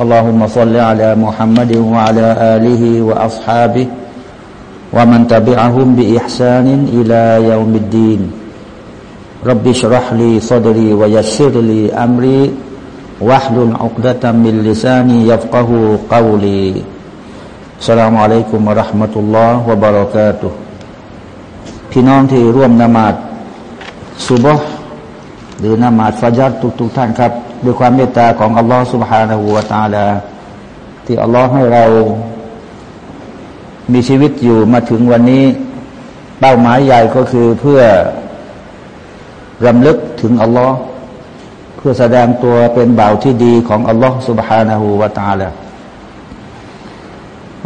اللهم صل على محمد وعلى آله وأصحابه ومن تبعهم بإحسان إلى يوم الدين رب اشرح لي صدري ويسر لي أمري واحلل عقدة من لساني يفقه قولي السلام عليكم ورحمة الله وبركاته พี่น้องที่ร่วมนมาดซุบฮ์ห รือนมาดฟัจัดทุกๆท่านครับด้วยความเมตตาของอัลลอฮ์ سبحانه และ تعالى ที่อัลลอฮ์ให้เรามีชีวิตอยู่มาถึงวันนี้ เป้าหมายใหญ่ก็คือเพื่อรำลึกถึงอัลลอฮ์เพื่อแสดงตัวเป็นบ่าวที่ดีของอัลลอฮ์ سبحانه และ تعالى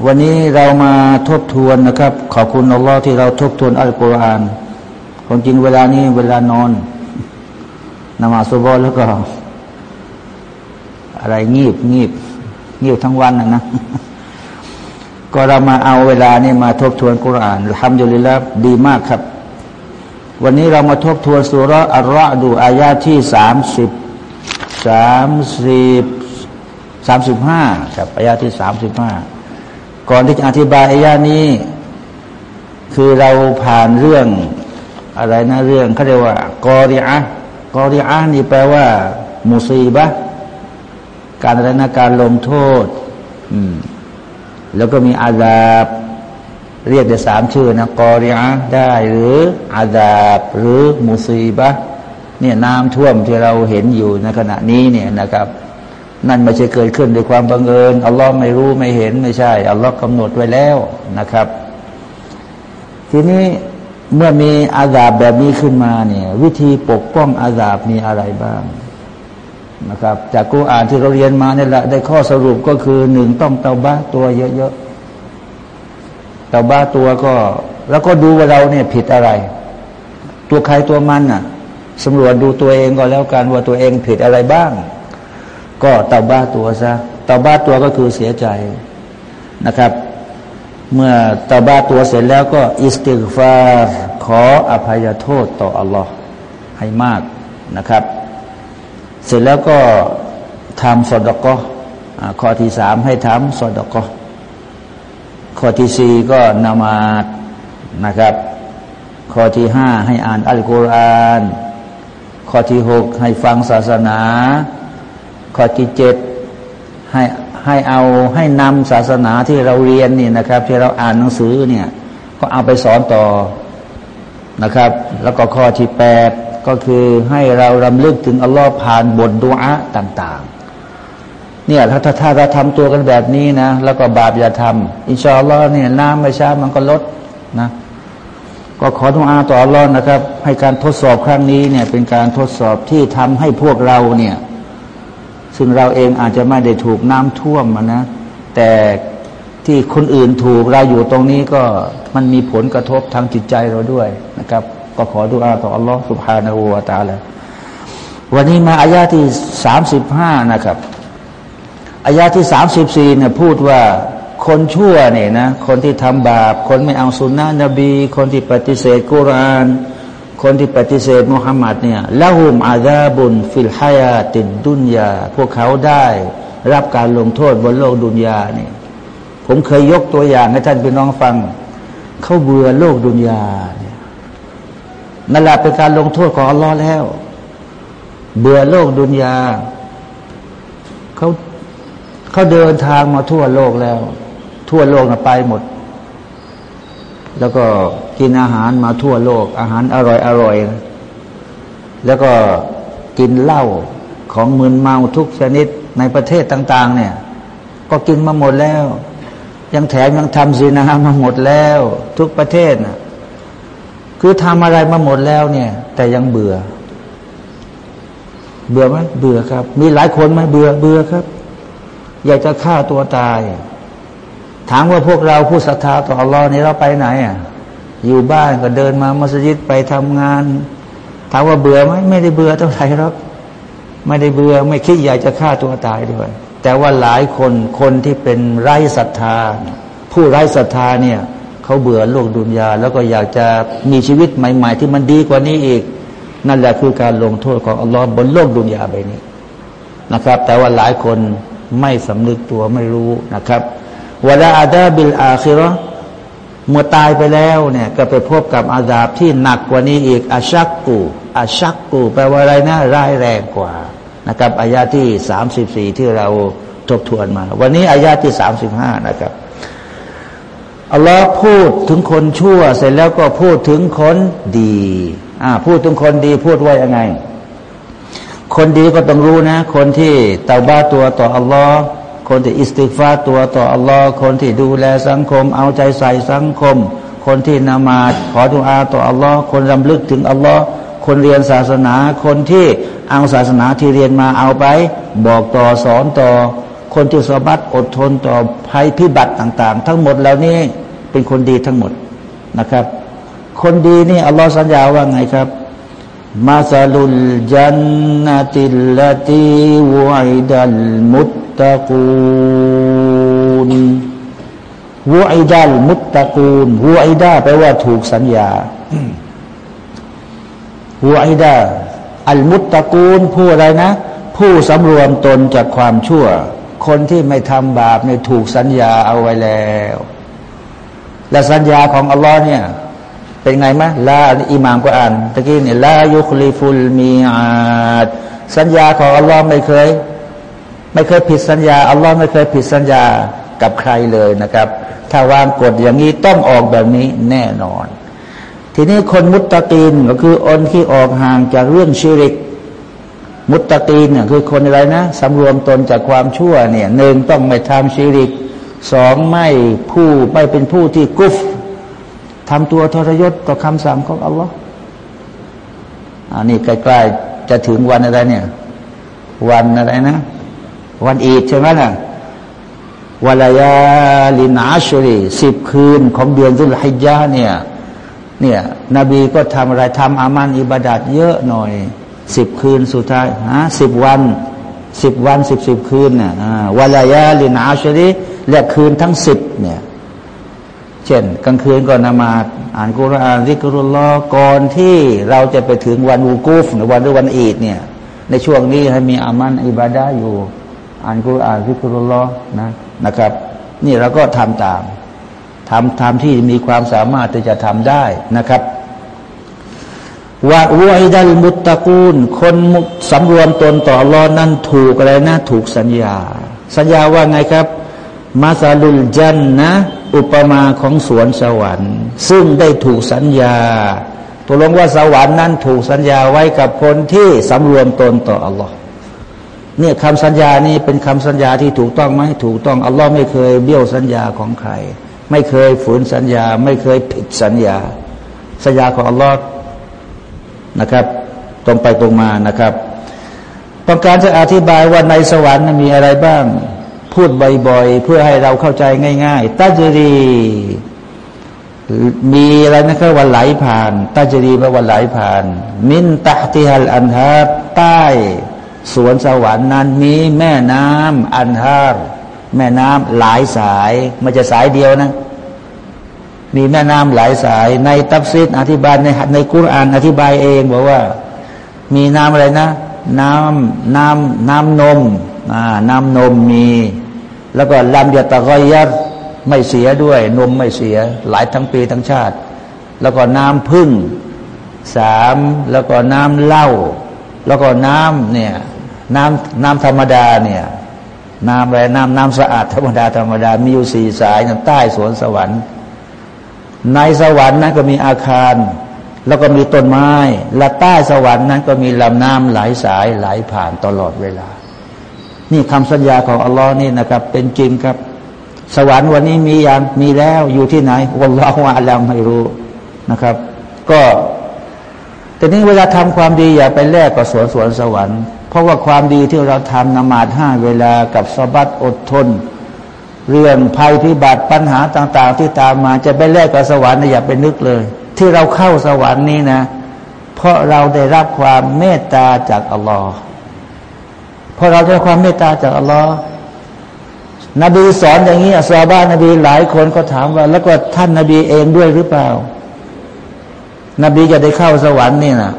วันนี้เรามาทบทวนนะครับ ขอบคุณอัลลอฮ์ที่เราทบทวนอัลกุรอานความจริงเวลานี้เวลานอน นมาสุบอแล้วก็ อะไรงีบงีบงีบทั้งวันนะนะก็เรามาเอาเวลานี่มาทบทวนกุรานทำอยู่เลยแล้วดีมากครับ วันนี้เรามาทบทวนสุรอัลรอดูอายาที่สามสิบสามสิบสามสิบห้าครับอายาที่สามสิบห้าก่อนที่จะอธิบายอายานี้ คือเราผ่านเรื่องอะไรนะเรื่องเขาเรียกว่ากอริอะ กอริอะนี่แปลว่า มุซีบะการอะไรนะการลงโทษ อืม แล้วก็มีอาดาบ เรียกได้สามชื่อนะกอริอะได้หรืออาดาบ หรือมุซีบะเนี่ยน้ำท่วมที่เราเห็นอยู่ในขณะนี้เนี่ยนะครับ นั่นไม่ใช่เกิดขึ้นด้วยความบังเอิญอัลลอฮ์ไม่รู้ไม่เห็นไม่ใช่อัลลอฮ์กำหนดไว้แล้วนะครับ ทีนี้ เมื่อมีอาดาบแบบนี้ขึ้นมาเนี่ย วิธีปกป้องอาดาบมีอะไรบ้างนะครับ จากกูอ่านที่เราเรียนมาเนี่ยแหละได้ข้อสรุปก็คือหนึ่งต้องเตาบ้าตัวเยอะๆเตาบ้าตัวก็ แล้วก็ดูว่าเราเนี่ยผิดอะไร ตัวใครตัวมันน่ะสำรวจดูตัวเองก็แล้วกันว่าตัวเองผิดอะไรบ้าง ก็เตาบ้าตัวซะเตาบ้าตัวก็คือเสียใจนะครับ เมื่อตาบาตัวเสร็จแล้วก็อิสติกฟาขออภัยโทษต่ออัลลอฮ์ให้มากนะครับ เสร็จแล้วก็ทำสอดก็ข้อที่สามให้ทำสอดก็ข้อที่สี่ก็นามาดนะครับ ข้อที่ห้าให้อ่านอัลกุรอาน ข้อที่หกให้ฟังศาสนา ข้อที่เจ็ด ให้ให้เอาให้นำศาสนาที่เราเรียนนี่นะครับ ที่เราอ่านหนังสือเนี่ย ก็เอาไปสอนต่อนะครับ แล้วก็ข้อที่แปดก็คือให้เรารำลึกถึงอัลลอฮ์ผ่านบทดุอาต่างๆ เนี่ยถ้าถ้าถ้าเราทำตัวกันแบบนี้นะ แล้วก็บาปอย่าทำอินชาอัลลอฮ์เนี่ยน้ำไม่ช้ามันก็ลดนะ ก็ขอทุอาต่ออัลลอฮ์นะครับ ให้การทดสอบครั้งนี้เนี่ยเป็นการทดสอบที่ทำให้พวกเราเนี่ย ซึ่งเราเองอาจจะไม่ได้ถูกน้ำท่วมนะ แต่ที่คนอื่นถูกเราอยู่ตรงนี้ก็มันมีผลกระทบทางจิตใจเราด้วยนะครับ ก็ขอดูอาต่ออัลลอฮฺสุบฮานาอูวาตาลวันนี้มาอายาที่สามสิบห้านะครับอายาที่สามสิบสี่เนี่ยพูดว่าคนชั่วเนี่ยนะ คนที่ทำบาป คนไม่เอาสุนนะนบี คนที่ปฏิเสธกุราน คนที่ปฏิเสธมุฮัมมัดเนี่ยละหุมอาดาบุนฟิลฮายาติดดุนยา พวกเขาได้รับการลงโทษบนโลกดุนยาเนี่ยผมเคยยกตัวอย่างให้ท่านพี่น้องฟัง เขาเบื่อโลกดุนยาเนั่นแหละเป็นการลงโทษของอัลลอฮ์แล้ว เบื่อโลกดุนยาเขาเขาเดินทางมาทั่วโลกแล้ว ทั่วโลกนะไปหมด แล้วก็กินอาหารมาทั่วโลก อาหารอร่อยอร่อย แล้วก็กินเหล้าของมึนเมาทุกชนิดในประเทศต่าง ๆ เนี่ย ก็กินมาหมดแล้ว ยังแถมยังทำซีนามาหมดแล้ว ทุกประเทศนะคือทำอะไรมาหมดแล้วเนี่ย แต่ยังเบื่อ เบื่อไหมเบื่อครับ มีหลายคนไหมเบื่อเบื่อครับ อยากจะฆ่าตัวตาย ถามว่าพวกเราผู้ศรัทธาต่ออัลลอฮ์นี่เราไปไหนอะ อยู่บ้านก็เดินมามัสยิดไปทำงาน ถามว่าเบื่อไหมไม่ได้เบื่อเท่าไหร่หรอกไม่ได้เบื่อไม่คิดอยากจะฆ่าตัวตายด้วย แต่ว่าหลายคนคนที่เป็นไร้ศรัทธา ผู้ไร้ศรัทธาเนี่ยเขาเบื่อโลกดุนยา แล้วก็อยากจะมีชีวิตใหม่ ๆ ที่มันดีกว่านี้อีก นั่นแหละคือการลงโทษของอัลลอฮ์บนโลกดุนยาใบนี้นะครับ แต่ว่าหลายคนไม่สำนึกตัวไม่รู้นะครับ วลาอาดาบิลอาคิรอเมื่อตายไปแล้วเนี่ยก็ไปพบกับอาดาบที่หนักกว่านี้อีกอาชักกูอาชักกูแปลว่าอะไรนะร้ายแรงกว่านะครับอายาที่สามสิบสี่ที่เราทบทวนมา วันนี้อายาที่สามสิบห้านะครับอัลลอฮ์พูดถึงคนชั่ว เสร็จแล้วก็พูดถึงคนดีอ่าพูดถึงคนดีพูดว่ายังไง คนดีก็ต้องรู้นะ คนที่เตาบ้าตัวต่ออัลลอฮ์ คนที่อิสติฟาตัวต่ออัลลอฮ์คนที่ดูแลสังคม เอาใจใส่สังคม คนที่นามาดขอดุอาต่ออัลลอฮ์คนรำลึกถึงอัลลอฮ์คนเรียนศาสนาคนที่เอาศาสนาที่เรียนมาเอาไป บอกต่อสอนต่อ คนที่สบัดอดทนต่อภัยพิบัติต่าง ๆ ทั้งหมดเหล่านี้เป็นคนดีทั้งหมดนะครับ คนดีนี่อัลลอฮ์สัญญาว่าไงครับ มาซาลุลจันนติลลตีวอิดัลมุตตะกูนวอิดัลมุตตะกูนวอิดาแปลว่าถูกสัญญาหัวอิดาอัลมุตตะกูลผู้อะไรนะ ผู้สำรวมตนจากความชั่ว คนที่ไม่ทำบาปเนี่ยถูกสัญญาเอาไว้แล้ว และสัญญาของอัลลอฮ์เนี่ย เป็นไงมะลาอิหมามก็อ่านตะกี้เนี่ยลายุคลิฟุลมีอาดสัญญาของอัลลอฮ์ไม่เคย ไม่เคยผิดสัญญาอัลลอฮ์ไม่เคยผิดสัญญากับใครเลยนะครับ ถ้าวางกฎอย่างนี้ต้องออกแบบนี้แน่นอน ทีนี้คนมุตตะกีนก็คืออนที่ออกห่างจากเรื่องชิริก มุตตะกีนเนี่ยคือคนอะไรนะสำรวมตนจากความชั่วเนี่ยหนึ่งต้องไม่ทำชิริกสองไม่ผู้ไม่เป็นผู้ที่กุฟ ทำตัวทรยศต่อคำสั่งของอัลลอฮ์อันนี้ใกล้ๆจะถึงวันอะไรเนี่ย วันอะไรนะ วันอีดใช่ไหมล่ะวลายาลินาชรีสิบคืนของเดือนตุลฮิจญาเนี่ยเนี่ยนบีก็ทำอะไรทำอามันอิบาดัดเยอะหน่อยสิบคืนสุดท้ายฮะสิบวันสิบวันสิบสิบคืนเนี่ยวลายาลินาชริและคืนทั้งสิบเนี่ย เช่น กลางคืนก็นมาอ่านกุรอานริกรุลลอก่อนที่เราจะไปถึงวันวูกูฟหรือวันหรือวันอีดเนี่ย ในช่วงนี้ให้มีอามันอิบาดาอยู่ อ่านกุรอานริกรุลลอนะนะครับ นี่เราก็ทำตามทำทำที่มีความสามารถที่จะทำได้นะครับว่าอุไอดัลมุตตะกูล คนสำรวมตนต่อรอนั้นถูกอะไรนะ ถูกสัญญา สัญญาว่าไงครับ มาซาลุลจันนะ อุปมาของสวนสวรรค์ ซึ่งได้ถูกสัญญาตัวลงว่าสวรรค์นั้นถูกสัญญาไว้กับคนที่สำรวมตนต่ออัลลอฮ์เนี่ยคำสัญญานี้เป็นคำสัญญาที่ถูกต้องไหมถูกต้องอัลลอฮ์ไม่เคยเบี้ยวสัญญาของใคร ไม่เคยฝืนสัญญา ไม่เคยผิดสัญญา สัญญาของอัลลอฮ์นะครับ ตรงไปตรงมานะครับ ต้องการจะอธิบายว่าในสวรรค์มีอะไรบ้าง พูดบ่อยๆ เพื่อให้เราเข้าใจง่ายๆตัจรี มีอะไรนะครับว่าไหลผ่านตัจรีแปลว่าไหลผ่าน มินตะติฮัลอันฮาใต้สวนสวรรค์นั้นมีแม่น้ำอันฮาร์แม่น้ำหลายสายมันจะสายเดียวนะ มีแม่น้ำหลายสาย ในตัฟซิดอธิบายในในกุรอานอธิบายเองบอกว่า มีน้ำอะไรนะ น้ำน้ำน้ำนมอ่าน้ำนมมี แล้วก็ลำยาตะกอยัดไม่เสียด้วย นมไม่เสีย หลายทั้งปีทั้งชาติ แล้วก็น้ำพึ่งสามแล้วก็น้ำเหล้าแล้วก็น้ำเนี่ยน้ำน้ำธรรมดาเนี่ยน้ำอะไรน้ำน้ำสะอาดธรรมดาธรรมดา มีอยู่สี่สายใต้สวนสวรรค์ ในสวรรค์นั้นก็มีอาคาร แล้วก็มีต้นไม้ และใต้สวรรค์นั้นก็มีลำน้ำหลายสายไหลผ่านตลอดเวลา นี่คำสัญญาของอัลลอฮ์นี่นะครับ เป็นจริงครับ สวรรค์วันนี้มีอย่างมีแล้วอยู่ที่ไหนวันละว่าเราไม่รู้นะครับ ก็แต่นี้เวลาทำความดีอย่าไปแลกกับสวนสวนสวรรค์ เพราะว่าความดีที่เราทำนมาดห้าเวลากับสบัดอดทน เรื่องภัยพิบัติปัญหาต่าง ๆ ที่ตามมาจะไปแลกกับสวรรค์อย่าไปนึกเลย ที่เราเข้าสวรรค์นี้นะ เพราะเราได้รับความเมตตาจากอัลลอฮ์ เพราะเราได้ความเมตตาจากอัลลอฮ์นบีสอนอย่างนี้ซาบ้านนบีหลายคนก็ถามว่า แล้วก็ท่านนบีเองด้วยหรือเปล่า นบีจะได้เข้าสวรรค์นี่นะ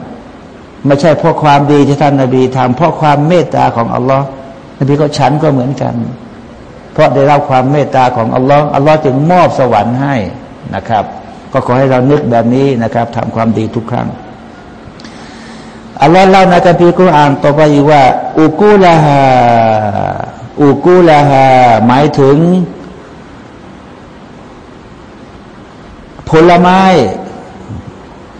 ไม่ใช่เพราะความดีที่ท่านนบีทำเพราะความเมตตาของอัลลอฮ์นบีก็ฉันก็เหมือนกัน เพราะได้รับความเมตตาของอัลลอฮ์อัลลอฮ์จึงมอบสวรรค์ให้นะครับ ก็ขอให้เรานึกแบบนี้นะครับทำความดีทุกครั้ง อัลลอฮ์เล่าในคัมภีร์กุรอานต่อไปอีกว่า อุกูลาฮาอุกูลาฮาหมายถึง ผลไม้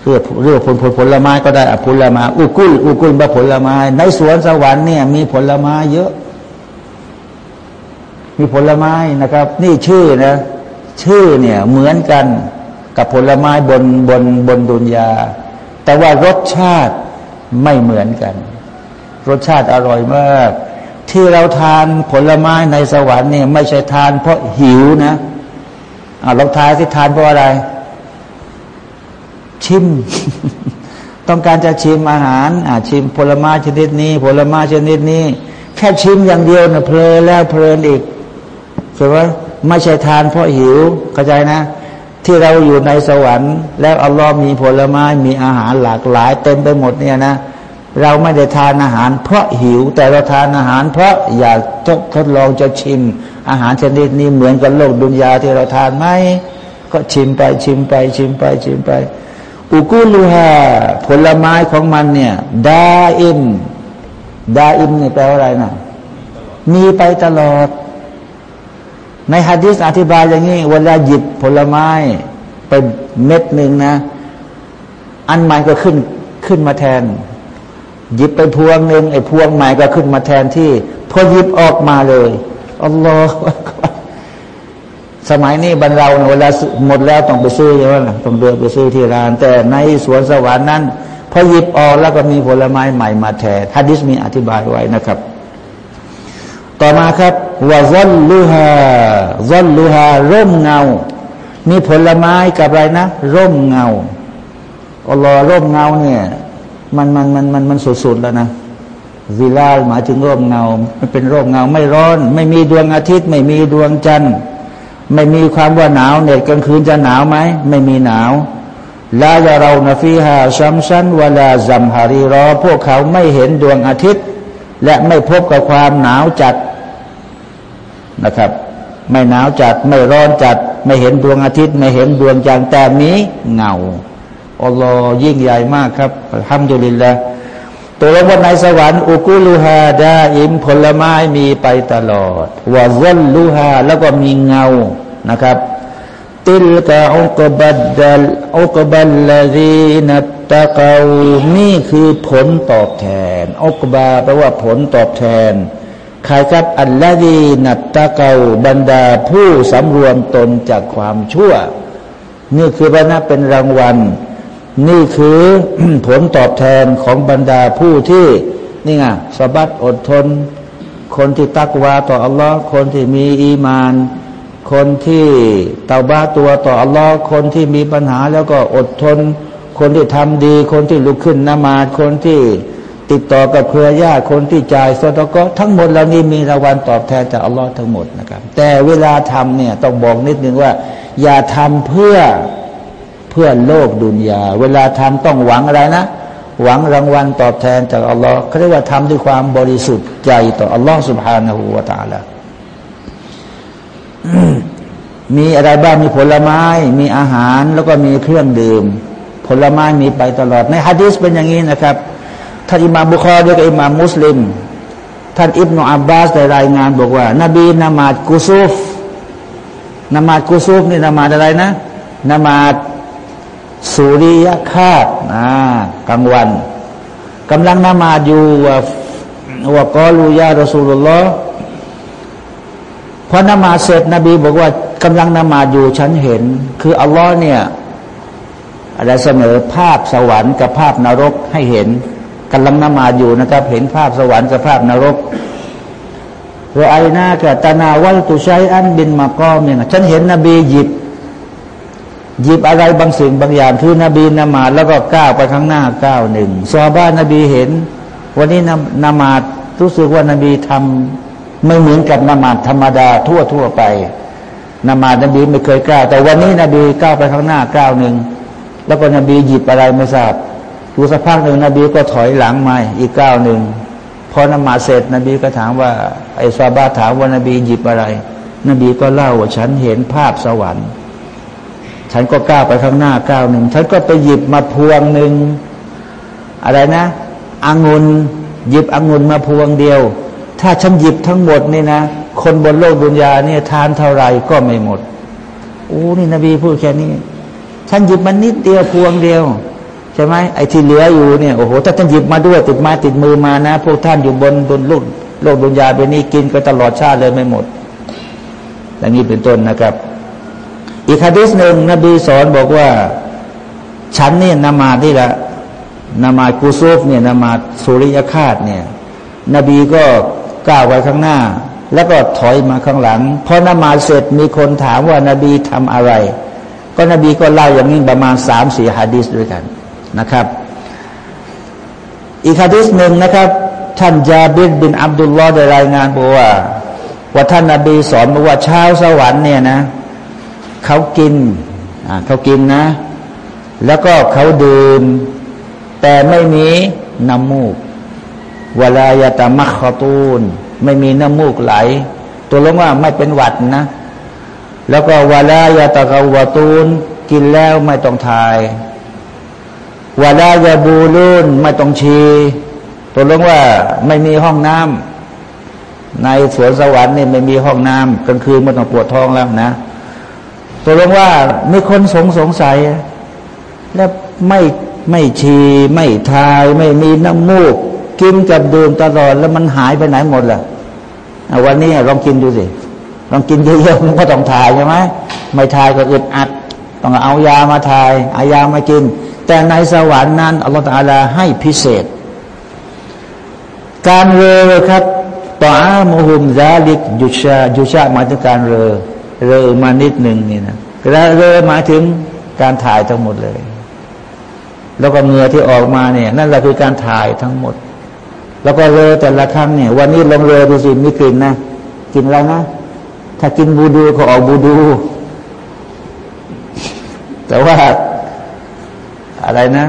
เรียกเรียกผลผลผลไม้ก็ได้ผลไม้อุกุลอุกุลว่าผลไม้ ในสวนสวรรค์เนี่ยมีผลไม้เยอะ มีผลไม้นะครับ นี่ชื่อนะ ชื่อเนี่ยเหมือนกันกับผลไม้บนบนบนดุนยา แต่ว่ารสชาติ ไม่เหมือนกัน รสชาติอร่อยมาก ที่เราทานผลไม้ในสวรรค์เนี่ยไม่ใช่ทานเพราะหิวนะอ่าเราทายที่ทานเพราะอะไร ชิม ต้องการจะชิมอาหารอ่าชิมผลไม้ชนิดนี้ ผลไม้ชนิดนี้ แค่ชิมอย่างเดียวนะเพลินแล้วเพลินอีกใช่ไหมไม่ใช่ทานเพราะหิวเข้าใจนะ ที่เราอยู่ในสวรรค์ แล้วอัลลอฮ์มีผลไม้มีอาหารหลากหลาย เต็มไปหมดเนี่ยนะ เราไม่ได้ทานอาหาร เพราะหิวแต่เราทานอาหาร เพราะอยากทดลองจะชิม อาหารชนิดนี้เหมือนกับโลกดุนยาที่เราทานไหมก็ชิมไปชิมไปชิมไปชิมไป อุกุลูฮาผลไม้ของมันเนี่ยดาอิมดาอิมเนี่ยแปลว่าอะไรนะมีไปตลอด ในฮะดิษอธิบายอย่างนี้เวลาหยิบผลไม้ไปเม็ดหนึ่งนะ อันใหม่ก็ขึ้นขึ้นมาแทน หยิบไปพวงหนึ่งไอ้พวงใหม่ก็ขึ้นมาแทนที่พอหยิบออกมาเลยอัลลอฮฺสมัยนี้บรรเราเวลาหมดแล้วต้องไปซื้อใช่ไหมต้องเดินไปซื้อที่ร้าน แต่ในสวนสวรรค์นั้นพอหยิบออกแล้วก็มีผลไม้ใหม่มาแทนฮัดดิสมีอธิบายไว้นะครับ ต่อมาครับว่าซัลลูฮาซัลลูฮาร่มเงา มีผลไม้กับอะไรนะ ร่มเงาอัลลอฮ์ร่มเงาเนี่ยมันมันมันมันมันสุดๆแล้วนะวิลาหมายถึงร่มเงา มันเป็นร่มเงาไม่ร้อน ไม่มีดวงอาทิตย์ ไม่มีดวงจันทร์ไม่มีความว่าหนาวเน็ตกลางคืนจะหนาวไหมไม่มีหนาวลาจะเรานฟีฮาชัมชันวลาซัมฮารีรอ พวกเขาไม่เห็นดวงอาทิตย์ และไม่พบกับความหนาวจัด นะครับ ไม่หนาวจัดไม่ร้อนจัด ไม่เห็นดวงอาทิตย์ ไม่เห็นดวงจันทร์แต่มีเงาอัลลอฮ์ยิ่งใหญ่มากครับทำดุลิลละตัวละวันในสวรรค์อุกุลูฮาดาอิมผลไม้มีไปตลอดวะซัลลูฮาแล้วก็มีเงานะครับ ติลกะอุกบัดดัลอุกบัลลาดีนัตตะกานี่คือผลตอบแทนอุกบาแปลว่าผลตอบแทน ใครครับอัลลาดีนัตตะเกาบรรดาผู้สำรวมตนจากความชั่ว นี่คือบรรณาเป็นรางวัล นี่คือผลตอบแทนของบรรดาผู้ที่นี่ไงสบัดอดทน คนที่ตักวาต่ออัลลอฮ์คนที่มีอีมาน คนที่เตาบ้าตัวต่ออัลลอฮ์คนที่มีปัญหาแล้วก็อดทน คนที่ทำดี คนที่ลุกขึ้นนมาดคนที่ ติดต่อกับเครือญาติคนที่จ่ายสตก็ทั้งหมดเหล่านี้มีรางวัลตอบแทนจากอัลลอฮ์ทั้งหมดนะครับ แต่เวลาทำเนี่ยต้องบอกนิดนึงว่า อย่าทำเพื่อเพื่อโลกดุนยา เวลาทำต้องหวังอะไรนะ หวังรางวัลตอบแทนจากอัลลอฮ์เขาเรียกว่าทำด้วยความบริสุทธิ์ใจต่ออัลลอฮ์สุบฮานาหูวาตาละมีอะไรบ้างมีผลไม้ มีอาหารแล้วก็มีเครื่องดื่ม ผลไม้มีไปตลอดในฮะดีษเป็นอย่างนี้นะครับ ท่านอิมามบุคอรีกับอิมามมุสลิม ท่านอิบนาอับบาสได้รายงานบอกว่า นบีนมาดกุซูฟนมาดกุซูฟนี่นมาดอะไรนะนมาดสุริยคาตนะกลางวันกำลังนมาดอยู่ว่าว่ากอลูยารสูลุลลอฮ์พอนมาเสร็จนบีบอกว่ากำลังนมาดอยู่ฉันเห็น คืออัลลอฮ์เนี่ยอะไรเสนอภาพสวรรค์กับภาพนรกให้เห็น กำลังนมาดอยู่นะครับ เห็นภาพสวรรค์กับภาพนรกเราไอหน้ากะตานาวัลตุชัยอันบินมากอมเนี่ยฉันเห็นนบีหยิบ หยิบอะไรบางสิ่งบางอย่างคือนบีนมาแล้วก็ก้าวไปข้างหน้าก้าวหนึ่งซอบ้านนบีเห็น วันนี้นนมาดรู้สึกว่านบีทำไม่เหมือนกับนมาดธรรมดาทั่วทั่วไปนมาดนบีไม่เคยก้าวแต่วันนี้นบีก้าวไปข้างหน้าก้าวหนึ่งแล้วก็นบีหยิบอะไรไม่ทราบ ดูสักพักหนึ่งนบีก็ถอยหลังมาอีกก้าวหนึ่งพอนมาเสร็จนบีก็ถามว่า ไอ้ซาบาถามว่านบีหยิบอะไร นบีก็เล่าว่าฉันเห็นภาพสวรรค์ ฉันก็ก้าวไปข้างหน้าก้าวหนึ่งฉันก็ไปหยิบมาพวงหนึ่งอะไรนะองุ่นหยิบองุ่นมาพวงเดียว ถ้าฉันหยิบทั้งหมดนี่นะคนบนโลกดุนยาเนี่ยทานเท่าไรก็ไม่หมดโอ้นี่นบีพูดแค่นี้ ฉันหยิบมันนิดเดียวพวงเดียว ใช่ไหมไอ้ที่เหลืออยู่เนี่ยโอ้โหถ้าท่านหยิบมาด้วยติดมาติดมือมานะ พวกท่านอยู่บนบนโลกโลกดุนยาไปนี้กินก็ตลอดชาติเลยไม่หมดอย่างนี้เป็นต้นนะครับ อีกคดีหนึ่งนบีสอนบอกว่า ฉันเนี่ยนมาที่ละนมากูซูฟเนี่ยนมาสุริยคาตเนี่ยนบีก็ก้าวไปข้างหน้า แล้วก็ถอยมาข้างหลังพอนมาเสร็จมีคนถามว่านาบีทำอะไร ก็นบีก็เล่าอย่างนี้ประมาณสามสี่ฮะดิษด้วยกัน นะครับ อีกฮะดิษหนึ่งนะครับ ท่านจาบิดบินอับดุลลอฮ์ได้รายงานบอกว่าว่าท่านนาบีสอนบอกว่าชาวสวรรค์เนี่ยนะเขากินเขากินนะ แล้วก็เขาดื่ม แต่ไม่มีน้ำมูกเวลายาตามัคคตูน ไม่มีน้ำมูกไหล ตัวลงว่าไม่เป็นหวัดนะ แล้วก็วลายาตะกาวตูน กินแล้วไม่ต้องทาย วาลายาบูลุนไม่ต้องชีตัวลงว่าไม่มีห้องน้ำในสวนสวรรค์นี่ไม่มีห้องน้ำกลางคืนไม่ต้องปวดท้องแล้วนะตัวลงว่ามีคนสงสงสัย แล้วไม่ไม่ชีไม่ทายไม่มีน้ำมูก กินกับดื่มตลอดแล้วมันหายไปไหนหมดล่ะวันนี้ลองกินดูสิลองกินเยอะๆมันก็ต้องถ่ายใช่ไหมไม่ถ่ายก็อึดอัด ต้องเอายามาถ่าย เอายามากิน แต่ในสวรรค์นั้นอัลลอฮฺตาลาให้พิเศษ การเรอครับต่ออามุฮุมซาลิกยุชายุชาหมายถึงการเรอเรอมานิดหนึ่งนี่นะแล้วเรอหมายถึงการถ่ายทั้งหมดเลย แล้วก็เงือที่ออกมาเนี่ย นั่นแหละคือการถ่ายทั้งหมด แล้วก็เรอแต่ละครั้งเนี่ย วันนี้ลองเรอดูสิมีกลิ่นนะกลิ่นอะไรนะถ้ากินบูดูก็ออกบูดู แต่ว่า อะไรนะ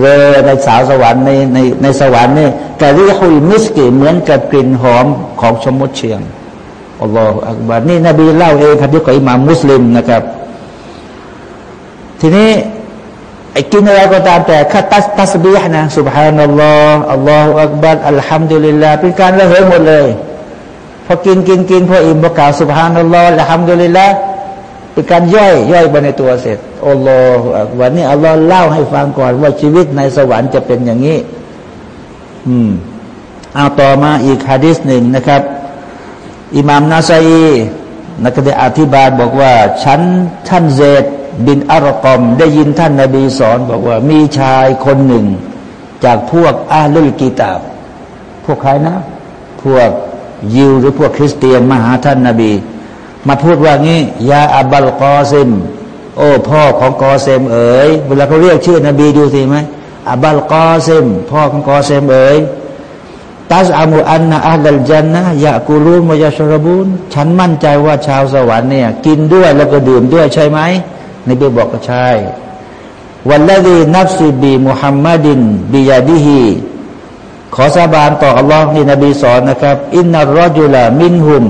เลยในสาวสวรรค์ในในในสวรรค์นี่แต่ที่คุยมิสกีเหมือนกับกลิ่นหอมของชมดเชียงอัลลอฮฺอักบารนี่นบีเล่าเองครับที่กับอิหม่ามมุสลิมนะครับ ทีนี้ไอ้กินอะไรก็ตามแต่ข้าตัสตัสบีห์นะสุบฮานัลลอฮฺอัลลอฮฺอักบารอัลฮัมดุลิลลาเป็นการละเหยหมดเลยพอกินกินกินพออิ่มระกาศสุบฮานัลลอฮฺอัลฮัมดุลิลลาห์ เป็นการย่อยย่อยไปในตัวเสร็จอัลลอฮฺวันนี้อัลลอฮ์เล่าให้ฟังก่อน ว่าชีวิตในสวรรค์จะเป็นอย่างนี้ อืมเอาต่อมาอีกฮะดิษหนึ่งนะครับ อิหม่ามนาซัยนักได้อธิบายบอกว่า ฉันท่านเซดบินอารกอม ได้ยินท่านนาบีสอนบอกว่า มีชายคนหนึ่ง จากพวกอาลุลกีตาบ พวกใครนะ พวกยิวหรือพวกคริสเตียนมาหาท่านนาบี มาพูดว่างี้ยาอับัลกอซิม โอ้พ่อของกอเซมเอ๋ยเวลาเขาเรียกชื่อนบีดูสิไหมอับัลกอซิม พ่อของกอเซมเอ๋ยตัสอามูอันนะอัลจันนะยากูรูมยาชรบุนฉันมั่นใจว่าชาวสวรรค์เนี่ยกินด้วยแล้วก็ดื่มด้วยใช่ไหมนบีบอกก็ใช่วันละดีนับซีบีมุฮัมมัดินบิยาดิฮีขอสาบานต่ออัลลอฮ์นี่นบีสอนนะครับ อินนารจุลามินหุม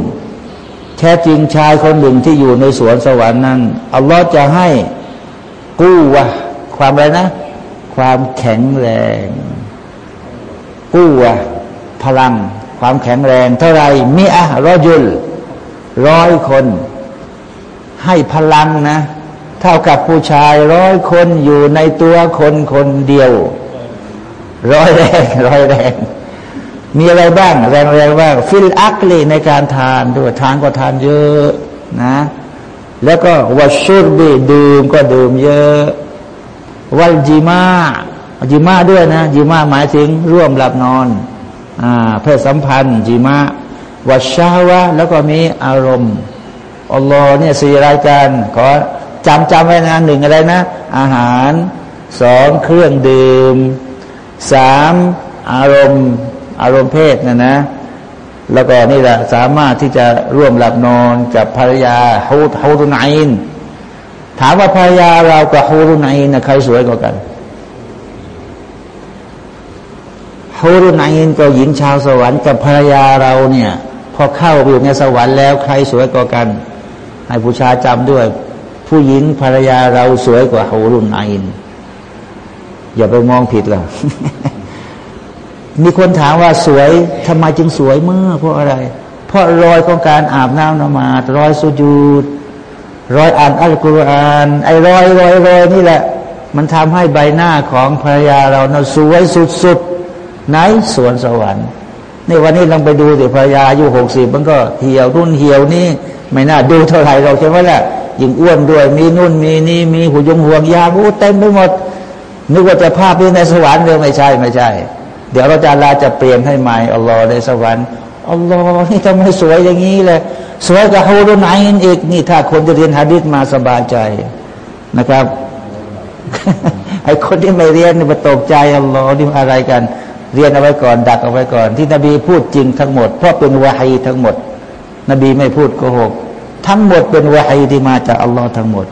แท้จริงชายคนหนึ่งที่อยู่ในสวนสวรรค์นั้นอัลลอฮ์จะให้กู้วะความอะไรนะ ความแข็งแรง กู้วะพลัง ความแข็งแรง เท่าไรมีอะรอจุลร้อยคน ให้พลังนะ เท่ากับผู้ชายร้อยคนอยู่ในตัวคนคนเดียว ร้อยแรงร้อยแรง มีอะไรบ้าง แรงแรงบ้างฟิลอักลีในการทานด้วยทานก็ทานเยอะนะ แล้วก็วัชุรบีดื่มก็ดื่มเยอะวัลจิมาจิมาด้วยนะจิมาหมายถึงร่วมหลับนอนอ่าเพศสัมพันธ์จิมาวัชชาวะแล้วก็มีอารมณ์อัลลอฮ์เนี่ยสี่รายการขอจำจำไว้นะหนึ่งอะไรนะ อาหารสองเครื่องดื่มสามอารมณ์ อารมณ์เพศนะนะ แล้วก็นี่แหละสามารถที่จะร่วมหลับนอนกับภรรยาฮูฮูดุนอินถามว่าภรรยาเรากับฮูดุนอินนะใครสวยกว่ากันฮูรุนอินก็หญิงชาวสวรรค์กับภรรยาเราเนี่ย พอเข้าไปอยู่ในสวรรค์แล้วใครสวยกว่ากัน ให้ผู้ชายจำด้วย ผู้หญิงภรรยาเราสวยกว่าฮูรุนอินอย่าไปมองผิดล่ะ มีคนถามว่าสวยทำไมจึงสวยเมื่อเพราะอะไร เพราะรอยของการอาบน้ำนมาดรอยสุญูดรอยอ่านอัลกุรอานไอ้รอยรอยรอยนี่แหละ มันทำให้ใบหน้าของภรรยาเรานะสวยสุดๆไหนสวนสวรรค์นี่วันนี้ลองไปดูสิภรรยาอายุหกสิบมันก็เหี่ยวรุ่นเหี่ยวนี่ไม่น่าดูเท่าไหร่เราใช่ไหมล่ะยิ่งอ้วนด้วย มีนุ่นมีนี่มีหูยงห่วงยางอู้เต็มไปหมดนึกว่าจะภาพนี้ในสวรรค์เลยไม่ใช่ไม่ใช่ เดี๋ยวเราจะลาจะเปลี่ยนให้ใหม่อัลลอฮ์ในสวรรค์อัลลอฮ์นี่ทำไมสวยอย่างนี้เลยสวยกับฮูรุนไอนอีกนี่ถ้าคนจะเรียนฮะดิษมาสบายใจนะครับไอ้คนที่ไม่เรียนนี่มาตกใจอัลลอฮ์นี่อะไรกัน เรียนเอาไว้ก่อน ดักเอาไว้ก่อน ที่นบีพูดจริงทั้งหมด เพราะเป็นวาฮีทั้งหมด นบีไม่พูดโกหก ทั้งหมดเป็นวาฮีที่มาจากอัลลอฮ์ทั้งหมด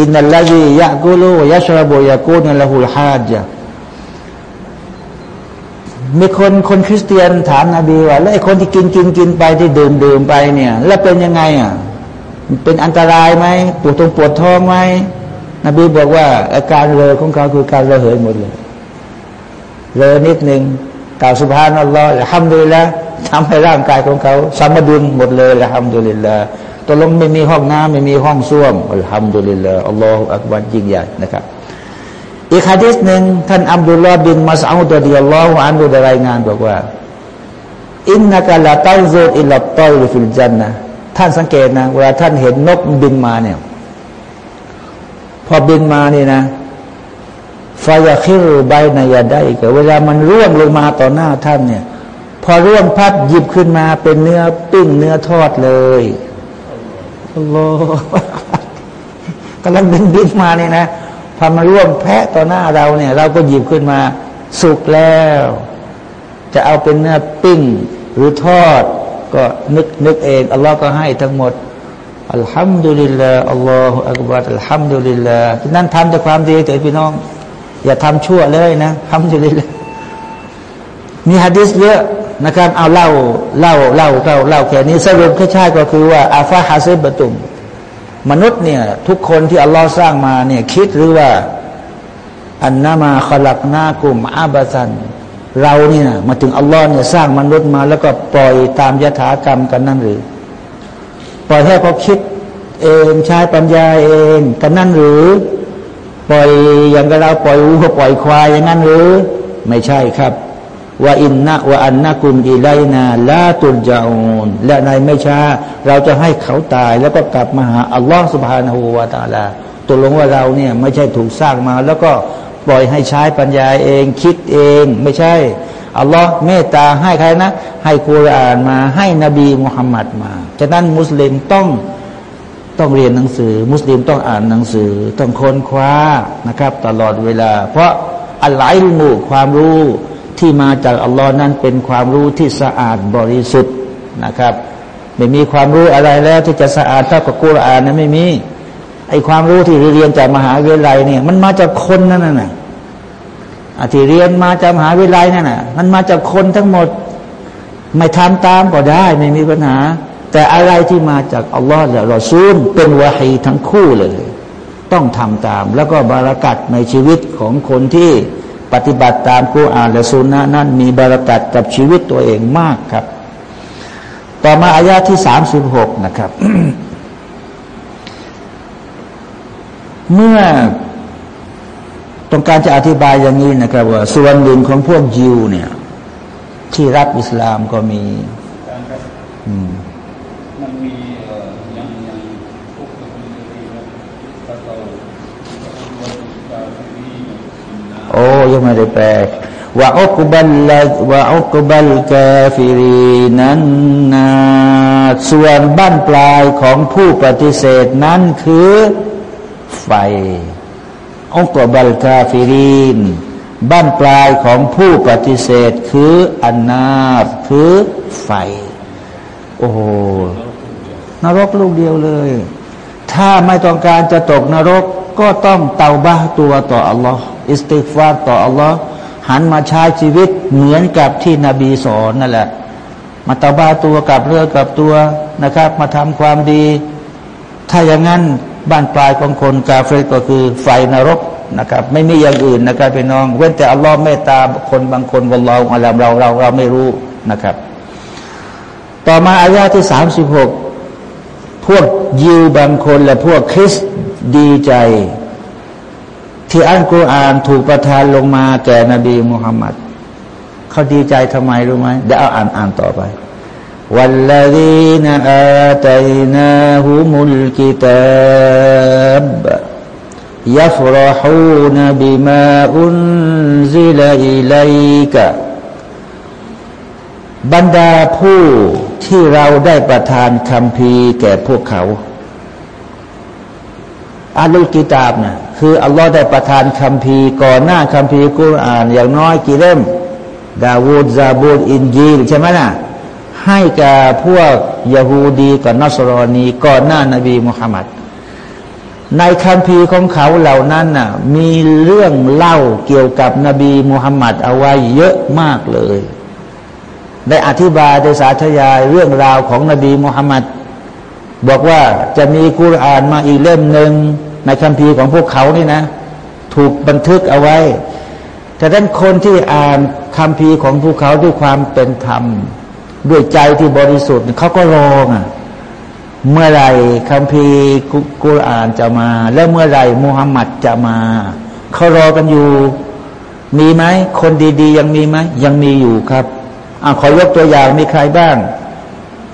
อินนัลลาฮียะกุลูยะชรบุยะกูนัลละหุลฮาจ มีคนคนคริสเตียนถามนาบีว่าแล้วไอ้คนที่กินกินกินไปที่ดื่มดื่มไปเนี่ย แล้วเป็นยังไงอะเป็นอันตรายไหมปวดตรงปวดท้องไหมนบีบอกว่า อาการเลอของเขาคือการระเหยหมดเลยเลอนิดหนึ่งกล่าวสุภาพนัลลอฮ์ห้ามดูแลทำให้ร่างกายของเขาสมดุลหมดเลยละห้ามดูลิลละตัวลงไม่มีห้องน้ำไม่มีห้องส้วมอัลฮัมดุลิลละอัลลอฮฺอักบัรยิ่งใหญ่นะครับ อีกฮะดิษหนึ่งท่านอับดุลลอฮ์บินมาสอูดรดิยัลลอฮุอันดูได้รายงานบอกว่าإنك لتنظر إلى الطير في الجنةท่านสังเกตนะเวลาท่านเห็นนกบินมาเนี่ยพอบินมานี่นะفيخر بين يديكเวลามันร่วงลงมาต่อหน้าท่านเนี่ย พอร่วงแปะหยิบขึ้นมาเป็นเนื้อปิ้งเนื้อทอดเลยอัลลอฮ์กำลังบินบินมาเนี่ยนะ พอมาร่วงแปะต่อหน้าเราเนี่ย เราก็หยิบขึ้นมาสุกแล้ว จะเอาเป็นเนื้อปิ้งหรือทอด ก็นึกนึกเองอัลลอฮ์ก็ให้ทั้งหมดالحمد لله الله أكبر الحمد للهนั่นทำแต่ความดีเถิดพี่น้อง อย่าทำชั่วเลยนะالحمد للهมีฮะดิษเยอะนะครับ เอาเล่าเล่าเล่าเล่าเล่าแค่นี้สรุปแค่ใช่ก็คือว่าأفحسبتم มนุษย์เนี่ยทุกคนที่อัลลอฮ์สร้างมาเนี่ยคิดหรือว่า อันนามาขลักหน้ากลุ่มอาบาซัน เราเนี่ยมาถึงอัลลอฮ์เนี่ยสร้างมนุษย์มา แล้วก็ปล่อยตามยถากรรมกันนั่นหรือ ปล่อยให้เขาคิดเองใช้ปัญญาเองกันนั่นหรือ ปล่อยอย่างกับเราปล่อยวัวปล่อยควายอย่างนั้นหรือ ไม่ใช่ครับ ว่าอินนะว่าอันนะกุมอีไลนาลาตุลจาอูนและในไม่ช้า เราจะให้เขาตายแล้วก็กลับมาหาอัลลอฮ์สุบฮานาหูวาตาลาตกลงว่าเราเนี่ยไม่ใช่ถูกสร้างมา แล้วก็ปล่อยให้ใช้ปัญญาเองคิดเองไม่ใช่อัลลอฮ์เมตตาให้ใครนะ ให้คุรานมาให้นบีมุฮัมมัดมาฉะนั้นมุสลิมต้องต้องเรียนหนังสือ มุสลิมต้องอ่านหนังสือ ต้องค้นคว้านะครับ ตลอดเวลา เพราะอะไรมูความรู้ ที่มาจากอัลลอฮ์นั้นเป็นความรู้ที่สะอาดบริสุทธิ์นะครับ ไม่มีความรู้อะไรแล้วที่จะสะอาดเท่ากับกุรอานนะไม่มีไอความรู้ที่เรียนจากมหาวิทยาลัยเนี่ย มันมาจากคนนั่นน่ะที่เรียนมาจากมหาวิทยาลัยนั่นน่ะ มันมาจากคนทั้งหมด ไม่ทำตามก็ได้ ไม่มีปัญหา แต่อะไรที่มาจากอัลลอฮ์และรอซูล เป็นวาฮีทั้งคู่เลย ต้องทำตาม แล้วก็บารักัดในชีวิตของคนที่ ปฏิบัติตามกุรอานและสุนนะนั้นมีบารักัดกับชีวิตตัวเองมากครับ ต่อมาอายาที่สามสิบหกนะครับ เมื่อต้องการจะอธิบายอย่างนี้นะครับ ว่า ส่วนหนึ่งของพวกยิวเนี่ย ที่รับอิสลามก็มี อืม ไม่ได้แปลوعقبى ال وعقبى الكافرين النارส่วนบั้นปลายของผู้ปฏิเสธนั้นคือไฟعقبى الكافرينบั้นปลายของผู้ปฏิเสธคืออันนาคือไฟ โอ้โหนรกลูกเดียวเลย ถ้าไม่ต้องการจะตกนรก ก็ต้องเตาบ้าตัวต่ออัลลอฮ์อิสติฟาต่ออัลลอฮ์หันมาใช้ชีวิตเหมือนกับที่นบีสอนนั่นแหละ มาเตาบ้าตัวกับเรือกับตัวนะครับ มาทำความดี ถ้าอย่างนั้นบ้านปลายของคนกาเฟรก็คือไฟนรกนะครับ ไม่มีอย่างอื่นนะครับพี่น้อง เว้นแต่อัลลอฮ์เมตตาคนบางคนวันเราอะไรเราเราเราไม่รู้นะครับ ต่อมาอายาที่สามสิบหกพวกยิวบางคนและพวกคริส ดีใจ ที่อัลกุรอานถูกประทานลงมาแก่นบีมุฮัมมัดเขาดีใจทำไมรู้ไหมเดี๋ยวอ่านอ่านต่อไปวัลลาดีนอาตัยนาหูมุลกิตาบยัฟรหูนบีมาอุนซิลอิลัยกะบรรดาผู้ที่เราได้ประทานคำพีแก่พวกเขา อาลุกิตาบนะ่ะคืออัลลอฮ์ได้ประทานคำพีก่อนหน้าคำพีกุรอาน อย่างน้อยกี่เล่ม ดาวูดซาบูดอินจีใช่ไหมนะ่ะให้แก่พวกยะฮูดีกับนัสรอนีก่อนหน้านาบีมุฮัมมัดในคัมภีร์ของเขาเหล่านั้นน่ะมีเรื่องเล่าเกี่ยวกับนบีมุฮัมมัดเอาไว้เยอะมากเลย ได้อธิบายได้สาธยายเรื่องราวของนบีมุฮัมมัดบอกว่าจะมีกุรอานมาอีกเล่มหนึ่ง ในคัมภีร์ของพวกเขานี่นะ ถูกบันทึกเอาไว้แต่ท่านคนที่อ่านคัมภีร์ของพวกเขาด้วยความเป็นธรรม ด้วยใจที่บริสุทธิ์เขาก็รออะ เมื่อไรคัมภีร์กุรอานจะมา แล้วเมื่อไรมุฮัมมัดจะมาเขารอกันอยู่ มีไหมคนดีๆ ยังมีไหมยังมีอยู่ครับอ่าขอยกตัวอย่างมีใครบ้าง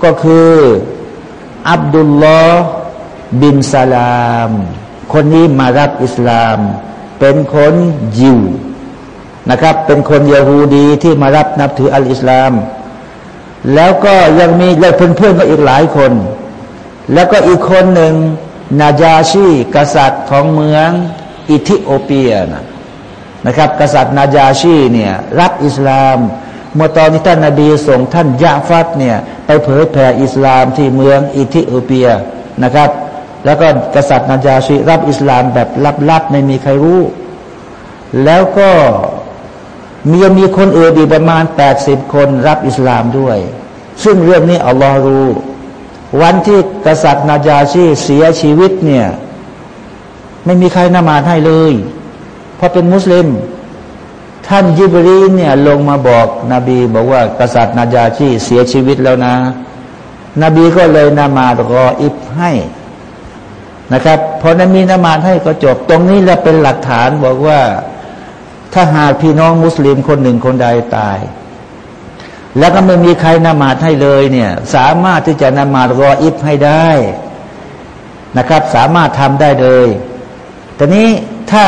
ก็คือ อับดุลลอฮ์บินซาลาม คนนี้มารับอิสลาม เป็นคนยิวนะครับ เป็นคนยาฮูดีที่มารับนับถืออัลอิสลาม แล้วก็ยังมีเพื่อนๆก็อีกหลายคน แล้วก็อีกคนหนึ่งนาจาชีกษัตริย์ของเมืองอิธิโอเปียนะนะครับ กษัตริย์นาจาชีเนี่ยรับอิสลามเมื่อตอนที่ท่านนาบีส่งท่านยะฟัดเนี่ยไปเผยแผ่อิสลามที่เมืองอิธิโอเปียนะครับ แล้วก็กษัตริย์นาจาชีรับอิสลามแบบลับๆไม่มีใครรู้ แล้วก็มีมีคนอื่นอีกประมาณแปดสิบคนรับอิสลามด้วย ซึ่งเรื่องนี้อัลลอฮ์รู้ วันที่กษัตริย์นาจาชีเสียชีวิตเนี่ย ไม่มีใครนมาให้เลย เพราะเป็นมุสลิม ท่านยิบรีเนี่ยลงมาบอกนบีบอกว่ากษัตริย์นาจาชีเสียชีวิตแล้วนะ นบีก็เลยนมาดรออิบให้ นะครับพอนบีนามาให้ก็จบ ตรงนี้แหละเป็นหลักฐานบอกว่า ถ้าหากพี่น้องมุสลิมคนหนึ่งคนใดตาย แล้วก็ไม่มีใครนมาให้เลยเนี่ย สามารถที่จะนมารออิฟให้ได้นะครับ สามารถทำได้เลยแต่นี้ถ้า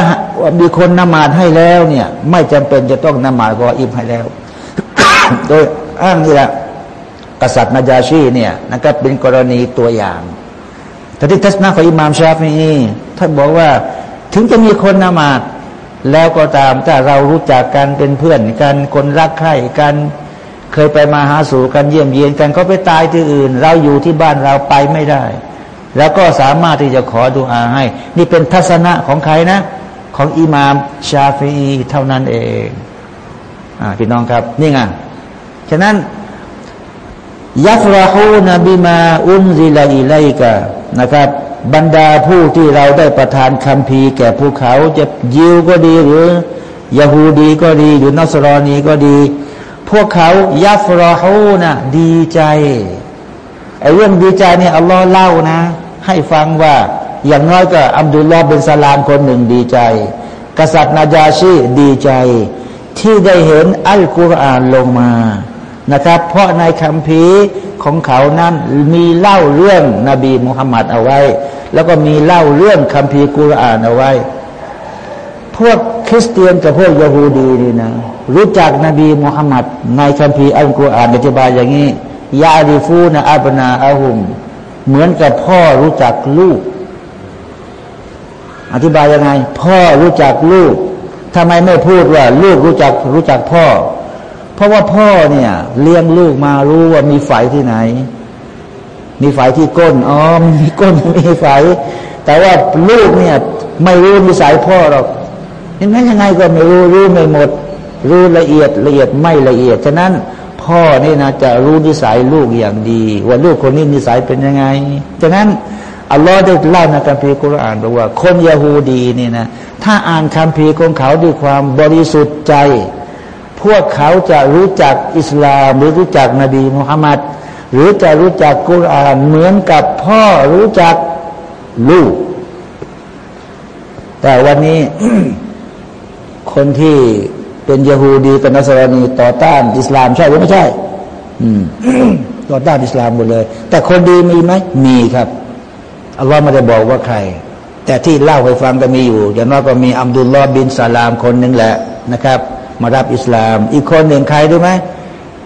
มีคนนมาดให้แล้วเนี่ย ไม่จำเป็นจะต้องนมารออิฟให้แล้ว โดยอ้างนี่แหละกษัตริย์นาจาชีเนี่ยนะครับเป็นกรณีตัวอย่าง แต่ที่ทัศนะของอิหม่ามชาฟีท่านบอกว่า ถึงจะมีคนนมาดแล้วก็ตามถ้าเรารู้จักกันเป็นเพื่อนกันคนรักใคร่กันเคยไปมาหาสู่กันเยี่ยมเยียนกันเขาไปตายที่อื่น เราอยู่ที่บ้านเราไปไม่ได้ แล้วก็สามารถที่จะขอดูอาให้ นี่เป็นทัศนะของใครนะ ของอิหม่ามชาฟีเท่านั้นเองอ่าพี่น้องครับนี่ไงฉะนั้นยัฟราฮูนบิมาอุนซิลาอิไลกะ นะครับ บรรดาผู้ที่เราได้ประทานคำพีแก่ภูเขาจะยิวก็ดีหรือยาฮูดีก็ดีหรือนัสรอนีก็ดี พวกเขายัฟรอฮูนะดีใจไอ้เรื่องดีใจเนี่ยอัลลอฮ์เล่านะ ให้ฟังว่าอย่างน้อยก็อัมดุลลอฮ์เป็นสลามคนหนึ่งดีใจ กษัตริย์นาจาชีดีใจ ที่ได้เห็นอัลกุรอานลงมานะครับ เพราะในคำพี ของเขานั้นมีเล่าเรื่องนบีมุฮัมมัดเอาไว้ แล้วก็มีเล่าเรื่องคัมภีร์กุรอานเอาไว้ พวกคริสเตียนกับพวกยะฮูดีนี่นะรู้จักนบีมุฮัมมัดในคัมภีร์อัลกุรอานอธิบายอย่างนี้ยาดีฟูนะอับนาอาหุม เหมือนกับพ่อรู้จักลูก อธิบายยังไง พ่อรู้จักลูกทำไมไม่พูดว่า ลูกรู้จักรู้จักพ่อ เพราะว่าพ่อเนี่ย เลี้ยงลูกมารู้ว่ามีไฟที่ไหน มีไฟที่ก้นอ๋อมีก้นมีไฟแต่ว่าลูกเนี่ย ไม่รู้มีสายพ่อหรอกยังไงยังไงก็ไม่รู้รู้ไม่หมด รู้ละเอียดละเอียดไม่ละเอียดฉะนั้นพ่อนี่นะจะรู้นิสัยลูกอย่างดี ว่าลูกคนนี้นิสัยเป็นยังไงฉะนั้นอัลลอฮ์ได้เล่าในคัมภีร์กุรอานบอกว่า คนยาฮูดีนี่นะถ้าอ่านคัมภีร์ของเขาด้วยความบริสุทธิ์ใจ พวกเขาจะรู้จักอิสลาม หรือรู้จักนบีมุฮัมมัดหรือจะรู้จักกุรอานเหมือนกับพ่อรู้จักลูก แต่วันนี้คนที่เป็นยะฮูดีกับนัสรานีต่อต้านอิสลามใช่หรือไม่ใช่ อืมต่อต้านอิสลามหมดเลย แต่คนดีมีไหมมีครับอัลลอฮ์ไม่ได้บอกว่าใคร แต่ที่เล่าให้ฟังก็มีอยู่อย่างน้อยก็มีอัมดุลลอฮ์บินซาลามคนหนึ่งแหละนะครับ มารับอิสลาม อีกคนหนึ่งใครรู้ไหม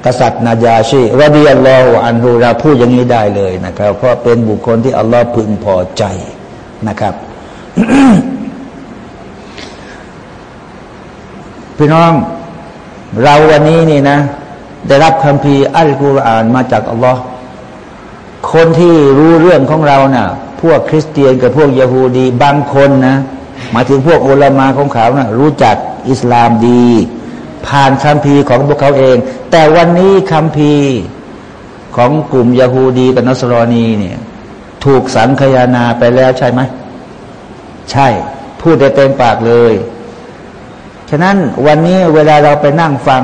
กษัตริย์นาจาชีรดิยัลลอฮฺอันฮูเราพูดอย่างนี้ได้เลยนะครับเพราะเป็นบุคคลที่อัลลอฮ์พึงพอใจนะครับ พี่น้องเราวันนี้นี่นะ ได้รับคำพีอัลกุรอานมาจากอัลลอฮ์คนที่รู้เรื่องของเราเนะ่ะ พวกคริสเตียนกับพวกยะฮูดี บางคนนะมาถึงพวกอุลามาของเขานะ่ะรู้จักอิสลามดี ผ่านคำพีของพวกเขาเอง แต่วันนี้คำพีของกลุ่มยะฮูดีกับนัสรอนีเนี่ยถูกสังคยานาไปแล้วใช่ไหม ใช่ พูดได้เต็มปากเลย ฉะนั้นวันนี้เวลาเราไปนั่งฟัง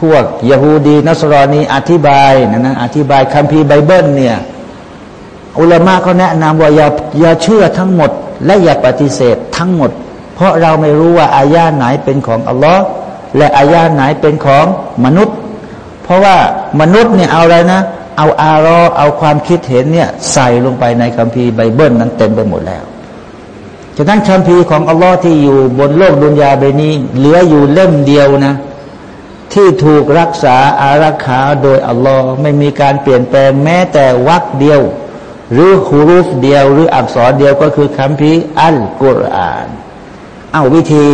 พวกيهودي نصرانيอธิบายนะนะอธิบายคัมภีร์ไบเบิลเนี่ยอุลามะเขาแนะนำว่าอย่าอย่าเชื่อทั้งหมด และอย่าปฏิเสธทั้งหมด เพราะเราไม่รู้ว่าอายาไหนเป็นของอัลลอฮ์ และอายาไหนเป็นของมนุษย์ เพราะว่ามนุษย์เนี่ยเอาอะไรนะ เอาآراءเอาความคิดเห็นเนี่ยใส่ลงไปในคัมภีร์ไบเบิลนั้นเต็มไปหมดแล้วฉะนั้นคัมภีร์ของอัลลอฮ์ที่อยู่บนโลกดุนยาใบนี้ เหลืออยู่เล่มเดียวนะ ที่ถูกรักษาอารักขาโดยอัลลอฮ์ไม่มีการเปลี่ยนแปลงแม้แต่วรรคเดียว หรือحروفเดียว หรืออักษรเดียวก็คือคัมภีร์อัลกุรอาน เอาวิธี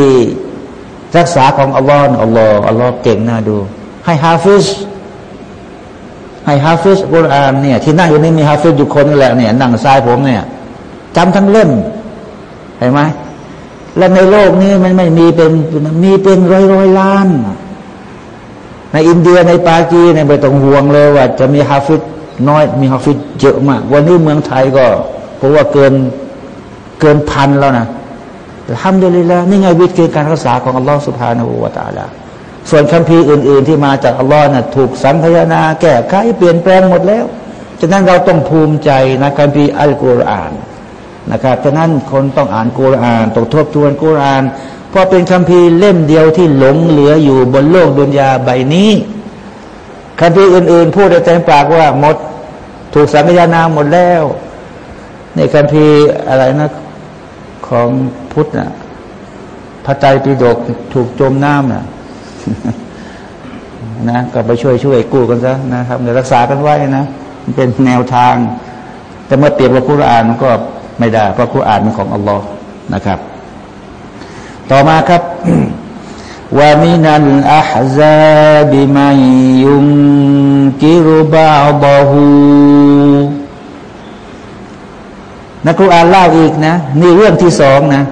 รักษาของอัลลอฮ์อัลลอฮ์อัลลอฮ์เก่งน่าดู ให้ حافظ ให้ حافظ กุรอานเนี่ยที่นั่งอยู่นี่มี حافظอยู่คนนึงแหละเนี่ยนั่งซ้ายผมเนี่ยจำทั้งเล่มเห็นไหมและในโลกนี้มันไม่มีเป็นมีเป็นร้อยร้อยล้าน ในอินเดียในปากีในไม่ต้องห่วงเลยว่าจะมีฮาฟิดน้อย มีฮาฟิดเยอะมาก วันนี้เมืองไทยก็เพราะว่าเกินเกินพันแล้วนะ ทำดีเลยแล้วนี่ไงวิธีการรักษาของอัลลอฮฺสุบฮานอูวาตาลาส่วนคัมภีร์อื่น ๆ ที่มาจากอัลลอฮ์น่ะถูกสังคยานาแก้ไขเปลี่ยนแปลงหมดแล้วฉะนั้นเราต้องภูมิใจนะคัมภีร์อัลกุรอานนะครับฉะนั้นคนต้องอ่านกุรอานต้องทบทวนกุรอานเพราะเป็นคัมภีร์เล่มเดียวที่หลงเหลืออยู่บนโลกดุนยาใบนี้คัมภีร์อื่น ๆ พูดได้เต็มปากว่าหมด ถูกสังยานาหมดแล้วในคัมภีร์อะไรนะ ของพุทธนะพระไตรปิฎกถูกจมน้ำนะนะก็ไปช่วยช่วยกู้กันซะนะครับเดี๋ยวรักษากันไว้นะมันเป็นแนวทาง แต่เมื่อเปรียบกับกุรอานมันก็ไม่ได้ เพราะคุรานเป็นของอัลลอฮ์นะครับ ต่อมาครับว่ามินัลอาฮซาบิมัยยุงกิรุบาบาหู นักคุรานเล่าอีกนะนี่เรื่องที่สองนะ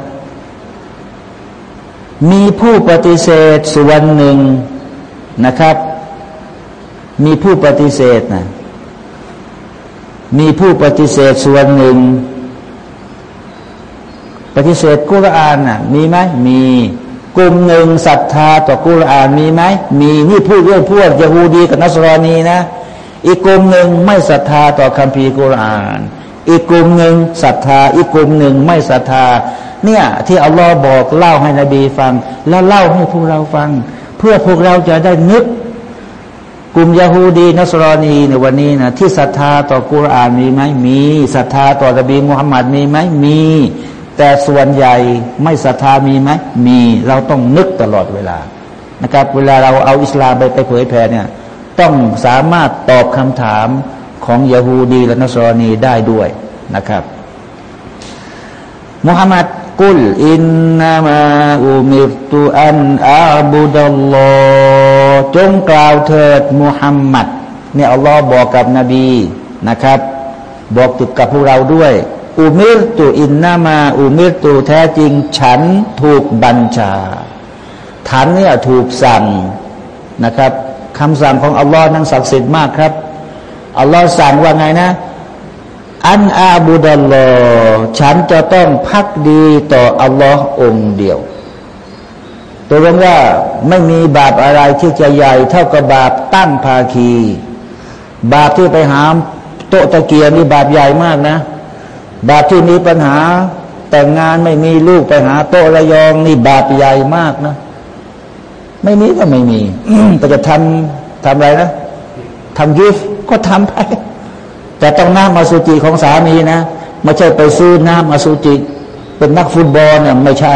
มีผู้ปฏิเสธส่วนหนึ่งนะครับ มีผู้ปฏิเสธนะมีผู้ปฏิเสธส่วนหนึ่ง ปฏิเสธกุรอานน่ะ มีไหมมีกลุ่มหนึ่งศรัทธาต่อกุรอานมีไหมมีนี่พูดเรื่องพวกยะฮูดีกับนัสรอนีนะ อีกกลุ่มหนึ่งไม่ศรัทธาต่อคัมภีร์กุรอาน อีกกลุ่มหนึ่งศรัทธา อีกกลุ่มหนึ่งไม่ศรัทธา เนี่ยที่อัลลอฮ์บอกเล่าให้นบีฟัง แล้วเล่าให้พวกเราฟัง เพื่อพวกเราจะได้นึก กลุ่มยาฮูดีนัสรอนีในวันนี้นะที่ศรัทธาต่อกุรอานมีไหมมีศรัทธาต่อนบีมุฮัมมัดมีไหมมี แต่ส่วนใหญ่ไม่ศรัทธามีไหมมีเราต้องนึกตลอดเวลานะครับ เวลาเราเอาอิสลามไปไปเผยแผ่เนี่ยต้องสามารถตอบคำถาม ของยาฮูดีและนสรอนีได้ด้วยนะครับมุฮัมมัดกุลอินนามาอุมิรตุอันอาบุดัลลอจงกล่าวเถิดมุฮัมมัดเนี่ยอัลลอฮ์บอกกับนบีนะครับ บอกติดกับพวกเราด้วยอุมิรตุอินนามาอุมิรตุแท้จริง ฉันถูกบัญชาฉันเนี่ยถูกสั่งนะครับคำสั่งของอัลลอฮ์นั้นศักดิ์สิทธิ์มากครับ อัลลอฮ์สั่งว่าไงนะ อันอาบุดัลลอฉันจะต้องพักดีต่ออัลลอฮ์องเดียวตัวเองว่าไม่มีบาปอะไรที่จะใหญ่ เท่ากับบาปตั้งภาคี บาปที่ไปหามโตตะเกียรนี่บาปใหญ่มากนะ บาปที่มีปัญหาแต่งงานไม่มีลูกไปหาโตระยองนี่บาปใหญ่มากนะ ไม่มีก็ไม่มีแต่จะทำทำอะไรนะทำกิฟ ก็ทำไป แต่ต้องน้ำมาสุจิของสามีนะไม่ใช่ไปซื้อน้ำมาสุจิเป็นนักฟุตบอลเนี่ยไม่ใช่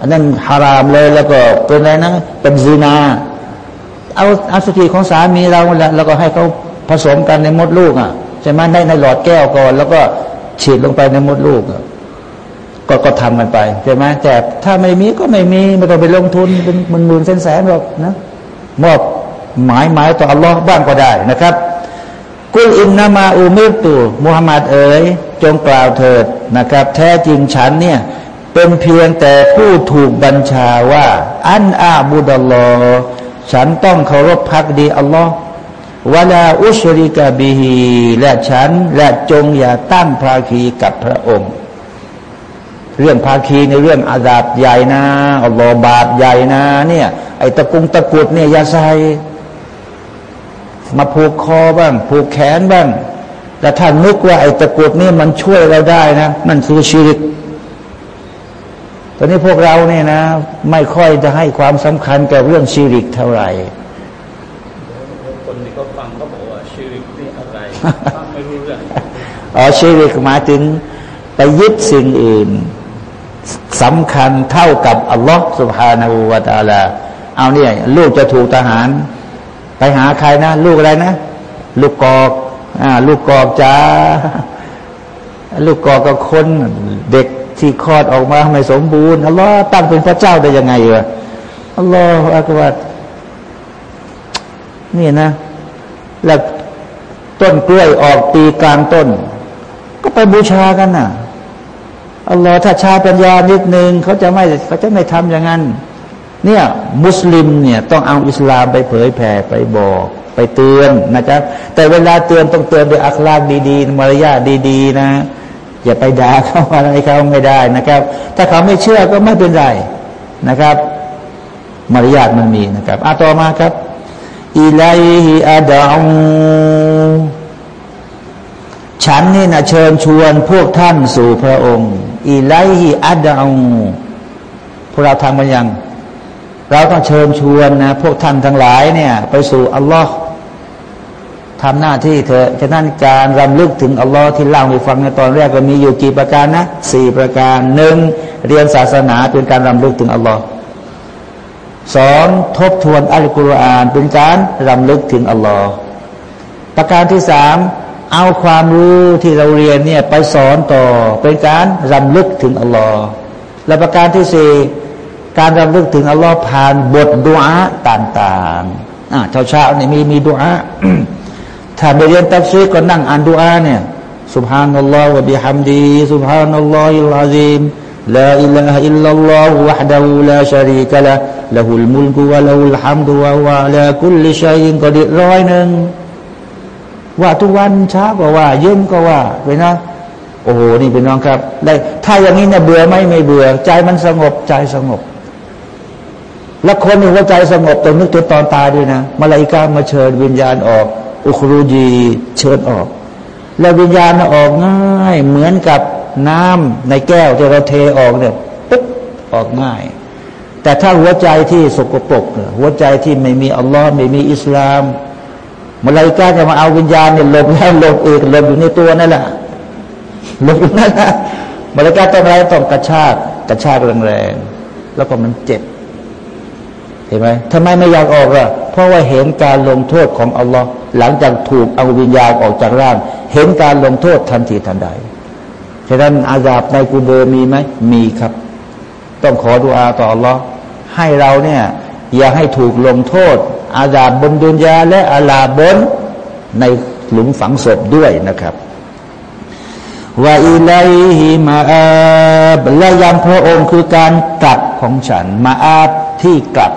อันนั้นฮารามเลยแล้วก็เป็นอะไรนะเป็นซีนา เอาอาสุจิของสามีเราแล้วแล้วก็ให้เขาผสมกันในมดลูกอะใช่ไหมในในหลอดแก้วก่อน แล้วก็ฉีดลงไปในมดลูกก็ก็ทำกันไปใช่ไหมแต่ถ้าไม่มีก็ไม่มีไม่ต้องไปลงทุนเป็นหมื่นหมื่นแสนแสนหรอกนะมอบหมายหมายต่ออัลลอฮ์บ้างก็ได้นะครับ กุลอินนามาอุมิรตุมุฮัมมัดเอ๋ยจงกล่าวเถิดนะครับ แท้จริงฉันเนี่ยเป็นเพียงแต่ผู้ถูกบัญชาว่า อันอาบุดลลอฉันต้องเคารพพักดีอัลลอฮ์วลาอุชริกาบิฮีและฉันและจงอย่าตั้งภาคีกับพระองค์ เรื่องภาคีในเรื่องอาดาบใหญ่นะอัลลอฮ์บาปใหญ่นะเนี่ยไอ้ตะกุงตะกุดเนี่ยอย่าใส่ มาผูกคอบ้าง ผูกแขนบ้าง แต่ท่านนึกว่าไอ้ตะกุดนี่มันช่วยเราได้นะนั่นคือชีริกตอนนี้พวกเราเนี่ยนะ ไม่ค่อยจะให้ความสำคัญกับเรื่องชีริกเท่าไหร่คนที่เขาฟังเขาบอกว่าชีริกนี่อะไรฟังไม่รู้เรื่องอ๋อชีริกหมายถึงไปยึดสิ่งอื่นสำคัญเท่ากับอัลลอฮ์สุบฮานาอูวาตาลา เอาเนี่ยลูกจะถูกทหาร ไปหาใครนะ ลูกอะไรนะ ลูกกอกอ่าลูกกอกจ้าลูกกอกกับคนเด็กที่คลอดออกมาไม่สมบูรณ์อัลลอฮ์ตั้งเป็นพระเจ้าได้ยังไงวะอัลลอฮฺอักบัดนี่นะ แล้วต้นกล้วยออกปีกลางต้น ก็ไปบูชากันนะ่ะอัลลอฮ์ถ้าชาปัญญานิดนึงเขาจะไม่เขาจะไม่ทำอย่างนั้น เนี่ยมุสลิมเนี่ยต้องเอาอิสลามไปเผยแผ่ไปบอกไปเตือนนะครับ แต่เวลาเตือนต้องเตือนด้วยอัคลากดีๆมารยาทดีๆ นะ อย่าไปด่าเขาอะไรเขาไม่ได้นะครับ ถ้าเขาไม่เชื่อก็ไม่เป็นไรนะครับ มารยาทมันมีนะครับอาต่อมาครับอิไลฮิอาดองฉันนี่นะเชิญชวนพวกท่านสู่พระองค์อิไลฮิอาดองพวกเราทำมายัง เราต้องเชิญชวนนะพวกท่านทั้งหลายเนี่ย ไปสู่อัลลอฮ์ทำหน้าที่เถอะฉะนั้นการรำลึกถึงอัลลอฮ์ที่เล่าให้ฟังในตอนแรกก็มีอยู่กี่ประการนะสี่ประการหนึ่งเรียนศาสนาเป็นการรำลึกถึงอัลลอฮ์สองทบทวนอัลกุรอานเป็นการรำลึกถึงอัลลอฮ์ประการที่สามเอาความรู้ที่เราเรียนเนี่ยไปสอนต่อเป็นการรำลึกถึงอัลลอฮ์และประการที่สี่ การรำลึกถึงอัลลอฮ์ผ่านบทดุอาต่างๆอ่าเช้านี่มีมีดุอาถ้าไปเรียนตัฟซีก็นั่งอ่านดุอาเนี่ยسبحان الله وبحمده سبحان الله العظيم لا إله إلا الله وحده لا شريك له له الملك وله الحمد وهو على كل شيء قدير ร้อยหนึ่งว่าทุกวันเช้าก็ว่า เย็นก็ว่าไปนะโอ้โหนี่พี่น้องครับ ได้ ถ้าอย่างนี้เนี่ยเบื่อไม่ไม่เบื่อ ใจมันสงบใจสงบ แล้วคนหนึ่งหัวใจสงบต้องนึกถึงตอนตายด้วยนะملائكةมาเชิญวิญญาณออก อุครูจีเชิญออก แล้ววิญญาณออกง่าย เหมือนกับน้ำในแก้วที่เราเทออกเนี่ยปุ๊บออกง่าย แต่ถ้าหัวใจที่สกปรกหัวใจที่ไม่มีอัลลอฮ์ไม่มีอิสลามมาลายกาจะมาเอาวิญญาณเนี่ยหลบแล้วหลบอีกหลบอยู่ในตัวนั่นแหละหลบอยู่นั่นแหละบริกาต้องอะไรต้องกระชากกระชากแรงๆแล้วก็มันเจ็บ เห็นไหมทำไมไม่อยากออกล่ะ เพราะว่าเห็นการลงโทษของอัลลอฮ์หลังจากถูกเอาวิญญาณออกจากร่าง เห็นการลงโทษทันทีทันใด ฉะนั้นอาญาบในกูเบมีไหม มีครับ ต้องขอดุอาต่ออัลลอฮ์ให้เราเนี่ยอย่าให้ถูกลงโทษ อาญาบบนดุนยาและอาลาบนในหลุมฝังศพด้วยนะครับว่าอิไลฮิมาอาบและยังพระองค์คือการกลับของฉัน มาอาบที่กลับ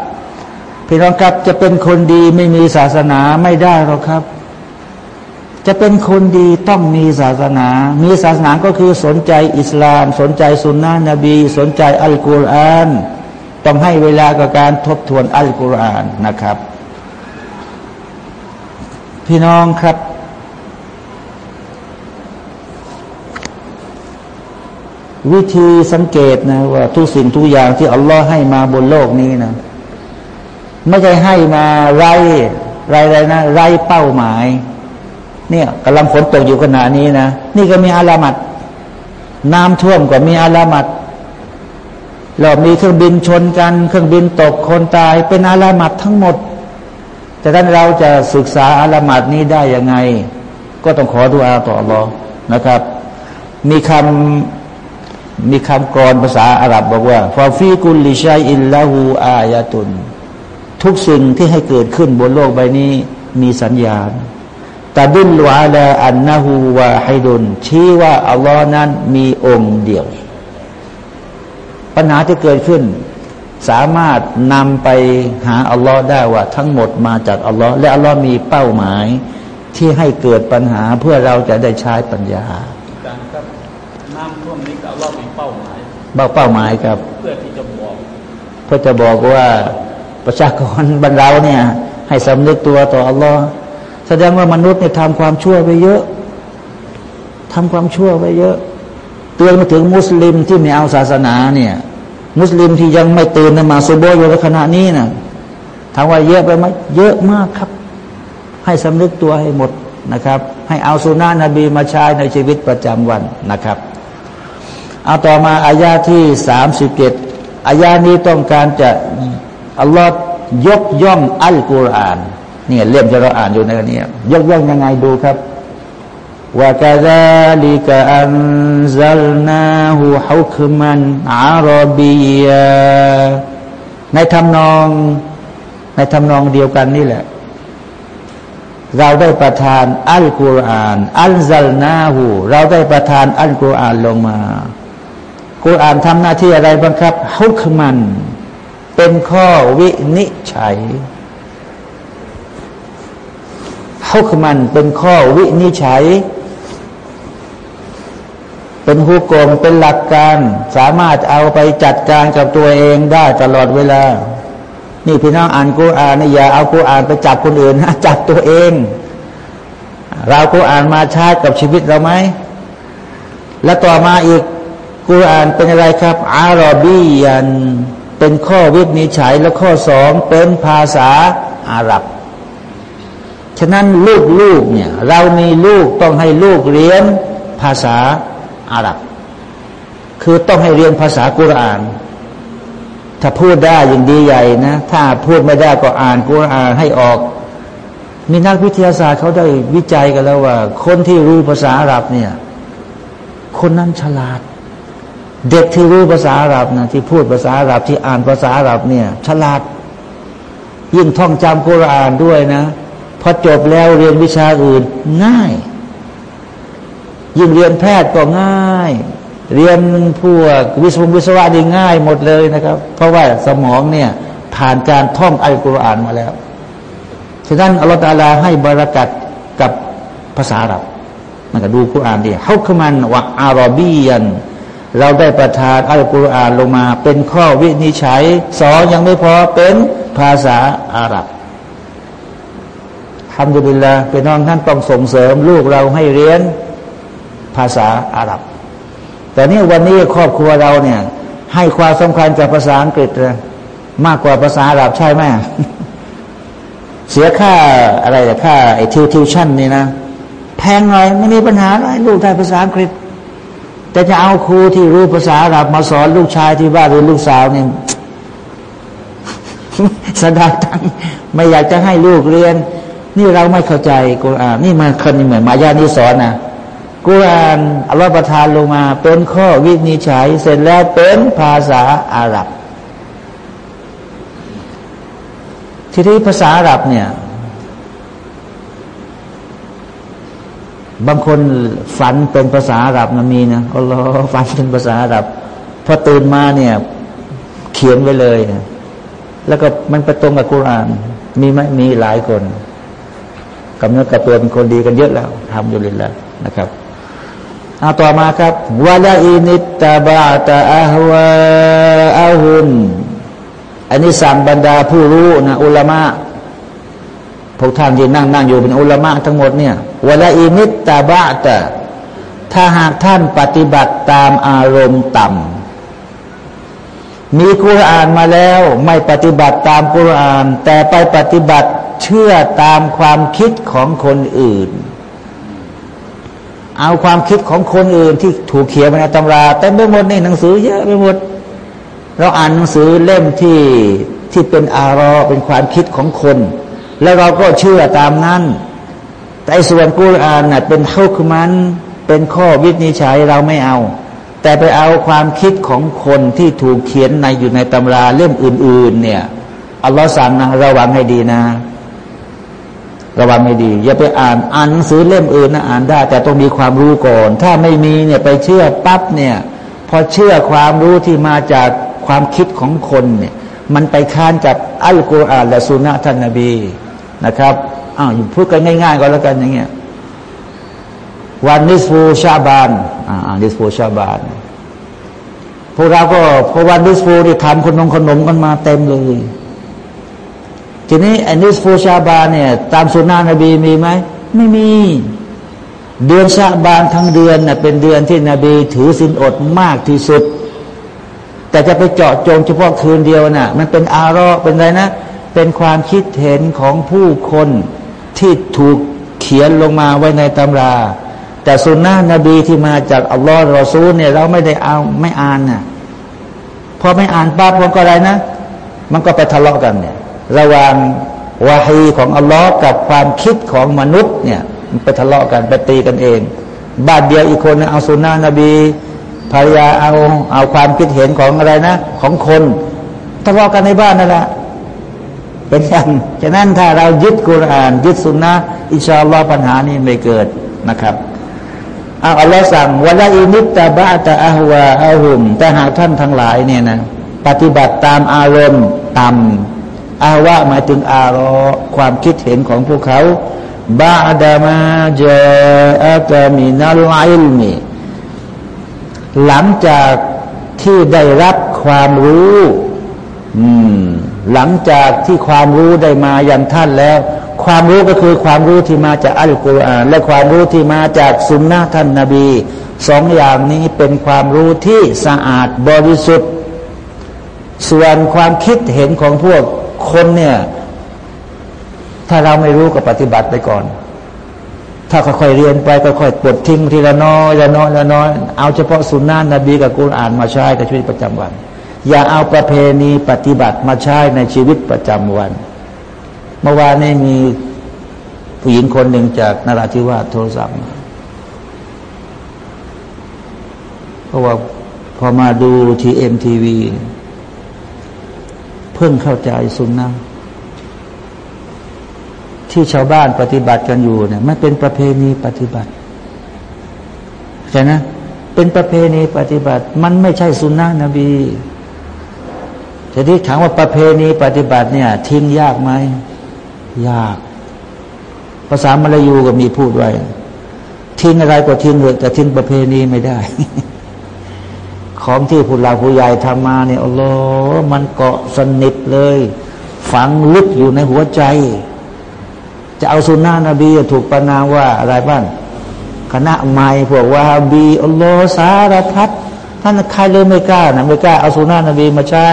พี่น้องครับจะเป็นคนดีไม่มีศาสนาไม่ได้หรอกครับ จะเป็นคนดีต้องมีศาสนา มีศาสนาก็คือสนใจอิสลาม สนใจสุนนะนบี สนใจอัลกุรอานต้องให้เวลากับการทบทวนอัลกุรอานนะครับ พี่น้องครับวิธีสังเกตนะว่าทุกสิ่งทุกอย่างที่อัลลอฮ์ให้มาบนโลกนี้นะ ไม่ใช่ให้มาไรไรไรนะไรเป้าหมาย เนี่ยกำลังฝนตกอยู่ขณะนี้นะนี่ก็มีอาลามัดน้ำท่วมก็มีอาลามัดเรามีเครื่องบินชนกัน เครื่องบินตกคนตายเป็นอาลามัดทั้งหมดแต่ท่านเราจะศึกษาอาลามัดนี้ได้ยังไง ก็ต้องขอดุอาต่อรอนะครับ มีคำมีคำกรอนภาษาอาหรับบอกว่าฟาฟีกุลลิชัยอิลลาหูอายาตุน ทุกสิ่งที่ให้เกิดขึ้นบนโลกใบนี้มีสัญญาณตาดุลวาลาอันนาหูวาไฮดุนชี้ว่าอัลลอฮ์นั้นมีองค์เดียว ปัญหาที่เกิดขึ้น สามารถนำไปหาอัลลอฮ์ได้ว่า ทั้งหมดมาจากอัลลอฮ์และอัลลอฮ์มีเป้าหมายที่ให้เกิดปัญหาเพื่อเราจะได้ใช้ปัญญาน้ำท่วมนี้ก็ว่ามีเป้าหมายเป้าเป้าหมายครับ เพื่อที่จะบอก เพื่อจะบอกว่า ประชากรบรรดาเนี่ย ให้สำนึกตัวต่ออัลลอฮ์แสดงว่ามนุษย์เนี่ยทำความชั่วไปเยอะทำความชั่วไปเยอะ เตือนมาถึงมุสลิมที่ไม่เอาศาสนาเนี่ย มุสลิมที่ยังไม่ตื่นมาสุโบอยู่ในขณะนี้นะถามว่าเยอะไปไหมเยอะมากครับ ให้สำนึกตัวให้หมดนะครับ ให้เอาสุนานะบีมาใช้ในชีวิตประจำวันนะครับเอาต่อมาอายาที่สามสิบเจ็ดอายานี้ต้องการจะ อัลลอฮ์ยกย่องอัลกุรอานเนี่ยเล่มที่เราอ่านอยู่ในนี้ยกย่องยังไงดูครับว่ากาซาลิกอันซัลนาหูฮุคมันอารบียในทำนอง ในทำนองเดียวกันนี่แหละ เราได้ประทานอัลกุรอาน อัลซัลนาหูเราได้ประทานอัลกุรอานลงมากุรอานทำหน้าที่อะไรบ้างครับฮุกมัน เป็นข้อวินิจฉัยฮุกมันเป็นข้อวินิจฉัย เป็นฮุกกลมเป็นหลักการสามารถเอาไปจัดการกับตัวเองได้ตลอดเวลา นี่พี่น้องอ่านกุรอานนี่อย่าเอากุรอานไปจับคนอื่นนะจับตัวเอง เรากุรอานมาใช้กับชีวิตเราไหม และต่อมาอีกกุรอานเป็นอะไรครับ อารบียัน เป็นข้อวินิจฉัยและข้อสองเป็นภาษาอาหรับ ฉะนั้นลูกลูกเนี่ยเรามีลูกต้องให้ลูกเรียนภาษาอาหรับ คือต้องให้เรียนภาษากุรอาน ถ้าพูดได้อย่างดีใหญ่นะ ถ้าพูดไม่ได้ก็อ่านกุรอานให้ออก มีนักวิทยาศาสตร์เขาได้วิจัยกันแล้วว่า คนที่รู้ภาษาอาหรับเนี่ย คนนั้นฉลาด เด็กที่รู้ภาษาอาหรับนะที่พูดภาษาอาหรับที่อ่านภาษาอาหรับเนี่ย ฉลาด ยิ่งท่องจำกุรอานด้วยนะพอจบแล้วเรียนวิชาอื่นง่าย ยิ่งเรียนแพทย์ก็ง่าย เรียนพวกวิศววิศวะดีง่ายหมดเลยนะครับ เพราะว่าสมองเนี่ยผ่านการท่องอัลกุรอานมาแล้วฉะนั้นอัลลอฮฺอาลาให้บรักัดกับภาษาอาหรับมันก็ดูกุรอานดีฮุกมันวะอารบียัน เราได้ประทานอัลกุรอานลงมาเป็นข้อวินิจฉัยสองยังไม่พอเป็นภาษาอาหรับทำดุบิลละเป็นน้องท่านต้องส่งเสริมลูกเราให้เรียนภาษาอาหรับ แต่นี่วันนี้ครอบครัวเราเนี่ย ให้ความสำคัญกับภาษาอังกฤษมากกว่าภาษาอาหรับใช่ไหมเสียค่าอะไรค่าไอทิวทิวชั่นนี่นะ แพงหน่อยไม่มีปัญหาอะไรลูกได้ภาษาอังกฤษ แต่จะเอาครูที่รู้ภาษาอาหรับมาสอนลูกชายที่บ้านหรือลูกสาวเนี่ยสดาตังไม่อยากจะให้ลูกเรียน นี่เราไม่เข้าใจกุรอานนี่มันคนเหมือนมายานิสอนนะกุรอานอัลลอฮฺประทานลงมาเป็นข้อวินิจฉัยเสร็จแล้วเป็นภาษาอาหรับ ทีนี้ภาษาอาหรับเนี่ย บางคนฝันเป็นภาษาอาหรับนะมีนะอัลลอฮฺฝันเป็นภาษาอาหรับพอตื่นมาเนี่ยเขียนไว้เลยนะแล้วก็มันไปตรงกับกุราน มีไหมมีหลายคนกำเนิดกับตัวเป็นคนดีกันเยอะแล้วทำอยู่เลยแล้วนะครับเอาต่อมาครับวะลาอินิตตาบาตาอาฮวาอาหุนอันนี้สั่งบรรดาผู้รู้นะอุลามะพวกท่านที่นั่งนั่งอยู่เป็นอุลามะทั้งหมดเนี่ย วลาอินิตตาบาตาถ้าหากท่านปฏิบัติตามอารมณ์ต่ำมีกุรอานมาแล้วไม่ปฏิบัติตามกุรอาน แต่ไปปฏิบัติเชื่อตามความคิดของคนอื่น เอาความคิดของคนอื่นที่ถูกเขียนในตำราแต่ไม่หมดในหนังสือเยอะไปหมดเราอ่านหนังสือเล่มที่ที่เป็นอารอเป็นความคิดของคน แล้วเราก็เชื่อตามนั้น แต่ส่วนกุรอานน่ะเป็นเข้าคือมัน เป็นข้อวินิจฉัยเราไม่เอา แต่ไปเอาความคิดของคนที่ถูกเขียนในอยู่ในตำราเล่มอื่น ๆ เนี่ยอัลลอฮ์สั่งนะระวังให้ดีนะ ระวังให้ดี อย่าไปอ่านอ่านหนังสือเล่มอื่นนะอ่านได้ แต่ต้องมีความรู้ก่อน ถ้าไม่มีเนี่ยไปเชื่อปั๊บเนี่ย พอเชื่อความรู้ที่มาจากความคิดของคนเนี่ย มันไปค้านกับอัลกุรอานและสุนนะท่านนบีนะครับ อ้าวพูดกันง่าย ๆ ก็แล้วกันอย่างเงี้ยวันนิสฟูชาบานอ่านิสฟูชาบานพวกเราก็พอวันนิสฟูที่ทำขนมขนมกันมาเต็มเลยทีนี้อันนิสฟูชาบานเนี่ย ตามสุนนะนบีมีไหมไม่มี เดือนชาบานทั้งเดือนน่ะเป็นเดือนที่นบีถือสินอดมากที่สุด แต่จะไปเจาะจงเฉพาะคืนเดียวน่ะ มันเป็นอารอเป็นอะไรนะ เป็นความคิดเห็นของผู้คน ที่ถูกเขียนลงมาไว้ในตำรา แต่สุนนะนบีที่มาจากอัลลอฮ์รอซูลเนี่ยเราไม่ได้เอาไม่อ่านน่ะพอไม่อ่านปั๊บมันก็อะไรนะ มันก็ไปทะเลาะกันเนี่ย ระหว่างวาฮีของอัลลอฮ์กับความคิดของมนุษย์เนี่ยมันไปทะเลาะกันไปตีกันเองบ้านเดียวอีกคนเอาสุนนะนบีภรรยาเอาเอาความคิดเห็นของอะไรนะ ของคนทะเลาะกันในบ้านนั่นแหละ เป็นอย่างฉะนั้นถ้าเรายึดกุราน ยึดสุนนะอิชาอัลลอฮ์ปัญหานี้ไม่เกิดนะครับอาอัลลอฮ์สั่งวะลาอินิตตาบะตาอาฮวาอาหุมแต่หากท่านทั้งหลายเนี่ยนะปฏิบัติตามอารมณ์ต่ำอาวะหมายถึงอารอความคิดเห็นของพวกเขาบาดามาเจอัตมินัลไลมีหลังจากที่ได้รับความรู้ อืม หลังจากที่ความรู้ได้มาอย่างท่านแล้ว ความรู้ก็คือความรู้ที่มาจากอัลกุรอาน และความรู้ที่มาจากสุนนะท่านนาบีสองอย่างนี้เป็นความรู้ที่สะอาดบริสุทธิ์ ส่วนความคิดเห็นของพวกคนเนี่ย ถ้าเราไม่รู้ก็ปฏิบัติไปก่อน ถ้าค่อยๆเรียนไปค่อยๆปลดทิ้งทีละน้อยละน้อยละน้อย เอาเฉพาะสุนนะนบีกับกุรอานมาใช้ในชีวิตประจำวัน อย่าเอาประเพณีปฏิบัติมาใช้ในชีวิตประจำวัน เมื่อวานนี้มีผู้หญิงคนหนึ่งจากนราธิวาสโทรศัพท์เพราะว่าพอมาดูทีเอ็มทีวีเพิ่งเข้าใจสุนนะที่ชาวบ้านปฏิบัติกันอยู่เนี่ยมันเป็นประเพณีปฏิบัติใช่นะเป็นประเพณีปฏิบัติ มันไม่ใช่สุนนะนบี จะที่ถามว่าประเพณีปฏิบัติเนี่ย ทิ้งยากไหม ยาก ภาษามลายูก็มีพูดไว้ ทิ้งอะไรก็ทิ้งเถอะแต่ทิ้งประเพณีไม่ได้ ของที่ผู้หลักผู้ใหญ่ทำมาเนี่ยอัลลอฮ์มันเกาะสนิทเลย ฝังลึกอยู่ในหัวใจ จะเอาสุนนะนบีถูกประนามว่าอะไรบ้างคณะใหม่พวกว่าบีอัลลอฮ์สารพัดท่านใครเลยไม่กล้านะไม่กล้าเอาสุนนะนบีมาใช้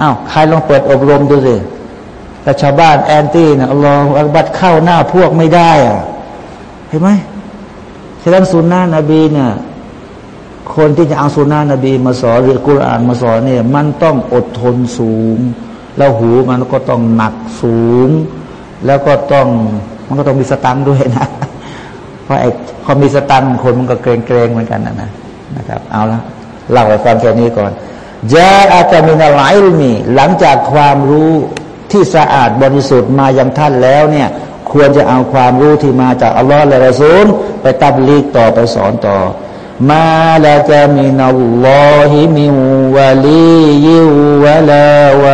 อ้าวใครลองเปิดอบรมดูสิแต่ชาวบ้านแอนตี้นะลอฮ์อักบัดเข้าหน้าพวกไม่ได้อะเห็นไหมฉะนั้นสุนนะนบีเนี่ยคนที่จะเอาสุนนะบีมาสอนหรือกุรอานมาสอนเนี่ย มันต้องอดทนสูง แล้วหูมันก็ต้องหนักสูง แล้วก็ต้องมันก็ต้องมีสตังด้วยนะ เพราะไอ้พอมีสตังคนมันก็เกรงเกรงเหมือนกันนะนะนะครับ เอาละเล่าให้ฟังแค่นี้ก่อน ยาอาจามินาไลมีหลังจากความรู้ที่สะอาดบริสุทธิ์มายังท่านแล้วเนี่ย ควรจะเอาความรู้ที่มาจากอัลลอฮ์และรอซูลไปตับลีกต่อไปสอนต่อ มาลาจะมินัลลอฮิมิวะลียิวะลาว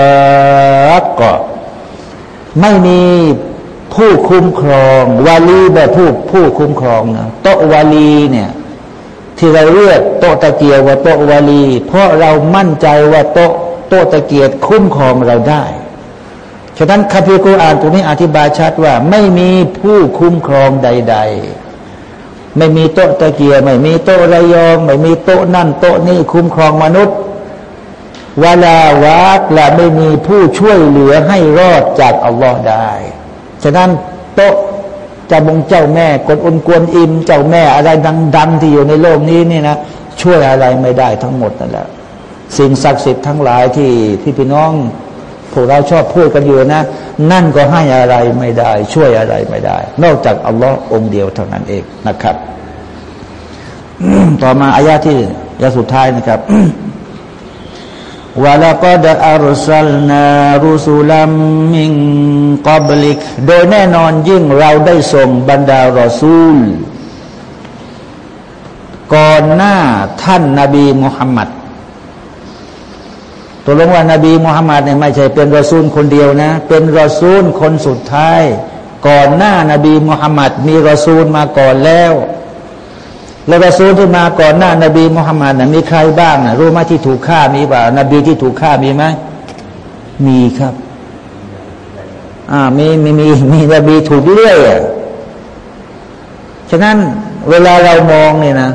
ะกะไม่มีผู้คุ้มครองวาลีแบบผู้ผู้คุ้มครองนะโตวาลีเนี่ย ที่เราเรียกโตตะเกียว่าโตวาลี เพราะเรามั่นใจว่าโตโตตะเกียบคุ้มครองเราได้ฉะนั้นคัมภีร์กุรอานตรงนี้อธิบายชัดว่า ไม่มีผู้คุ้มครองใด ๆ ไม่มีโตตะเกียบไม่มีโตระยอง ไม่มีโตนั่นโตนี่คุ้มครองมนุษย์วลาวากและไม่มีผู้ช่วยเหลือให้รอดจากอัลลอฮ์ได้ ฉะนั้นโต จะบงเจ้าแม่กดอุนกวนอิม เจ้าแม่อะไรดัง ๆ ที่อยู่ในโลกนี้นี่นะช่วยอะไรไม่ได้ทั้งหมดนั่นแหละสิ่งศักดิ์สิทธิ์ทั้งหลายที่ที่พี่น้องพวกเราชอบพูดกันอยู่นะ นั่นก็ให้อะไรไม่ได้ ช่วยอะไรไม่ได้ นอกจากอัลลอฮ์องเดียวเท่านั้นเองนะครับ ต่อมาอายาที่ยาสุดท้ายนะครับ วะลก็ดอัลสลนารุสุลัมมิงกอบลิกโดยแน่นอนยิ่งเราได้ส่งบรรดารอซูล ก่อนหน้าท่านนาบีมุฮัมมัดตัวลงว่านาบีมุฮัมมัดเนี่ยไม่ใช่เป็นรอซูลคนเดียวนะ เป็นรอซูลคนสุดท้าย ก่อนหน้านาบีมุฮัมมัดมีรอซูลมาก่อนแล้ว แล้วรอซูลที่มาก่อนหน้านบีมุฮัมมัดนะมีใครบ้างนะรู้ไหมที่ถูกฆ่ามีบ่านบีที่ถูกฆ่ามีไหมมีครับ อ่ามีมีมีมีนบีถูกเลื่อยอะฉะนั้นเวลาเรามองเนี่ยนะ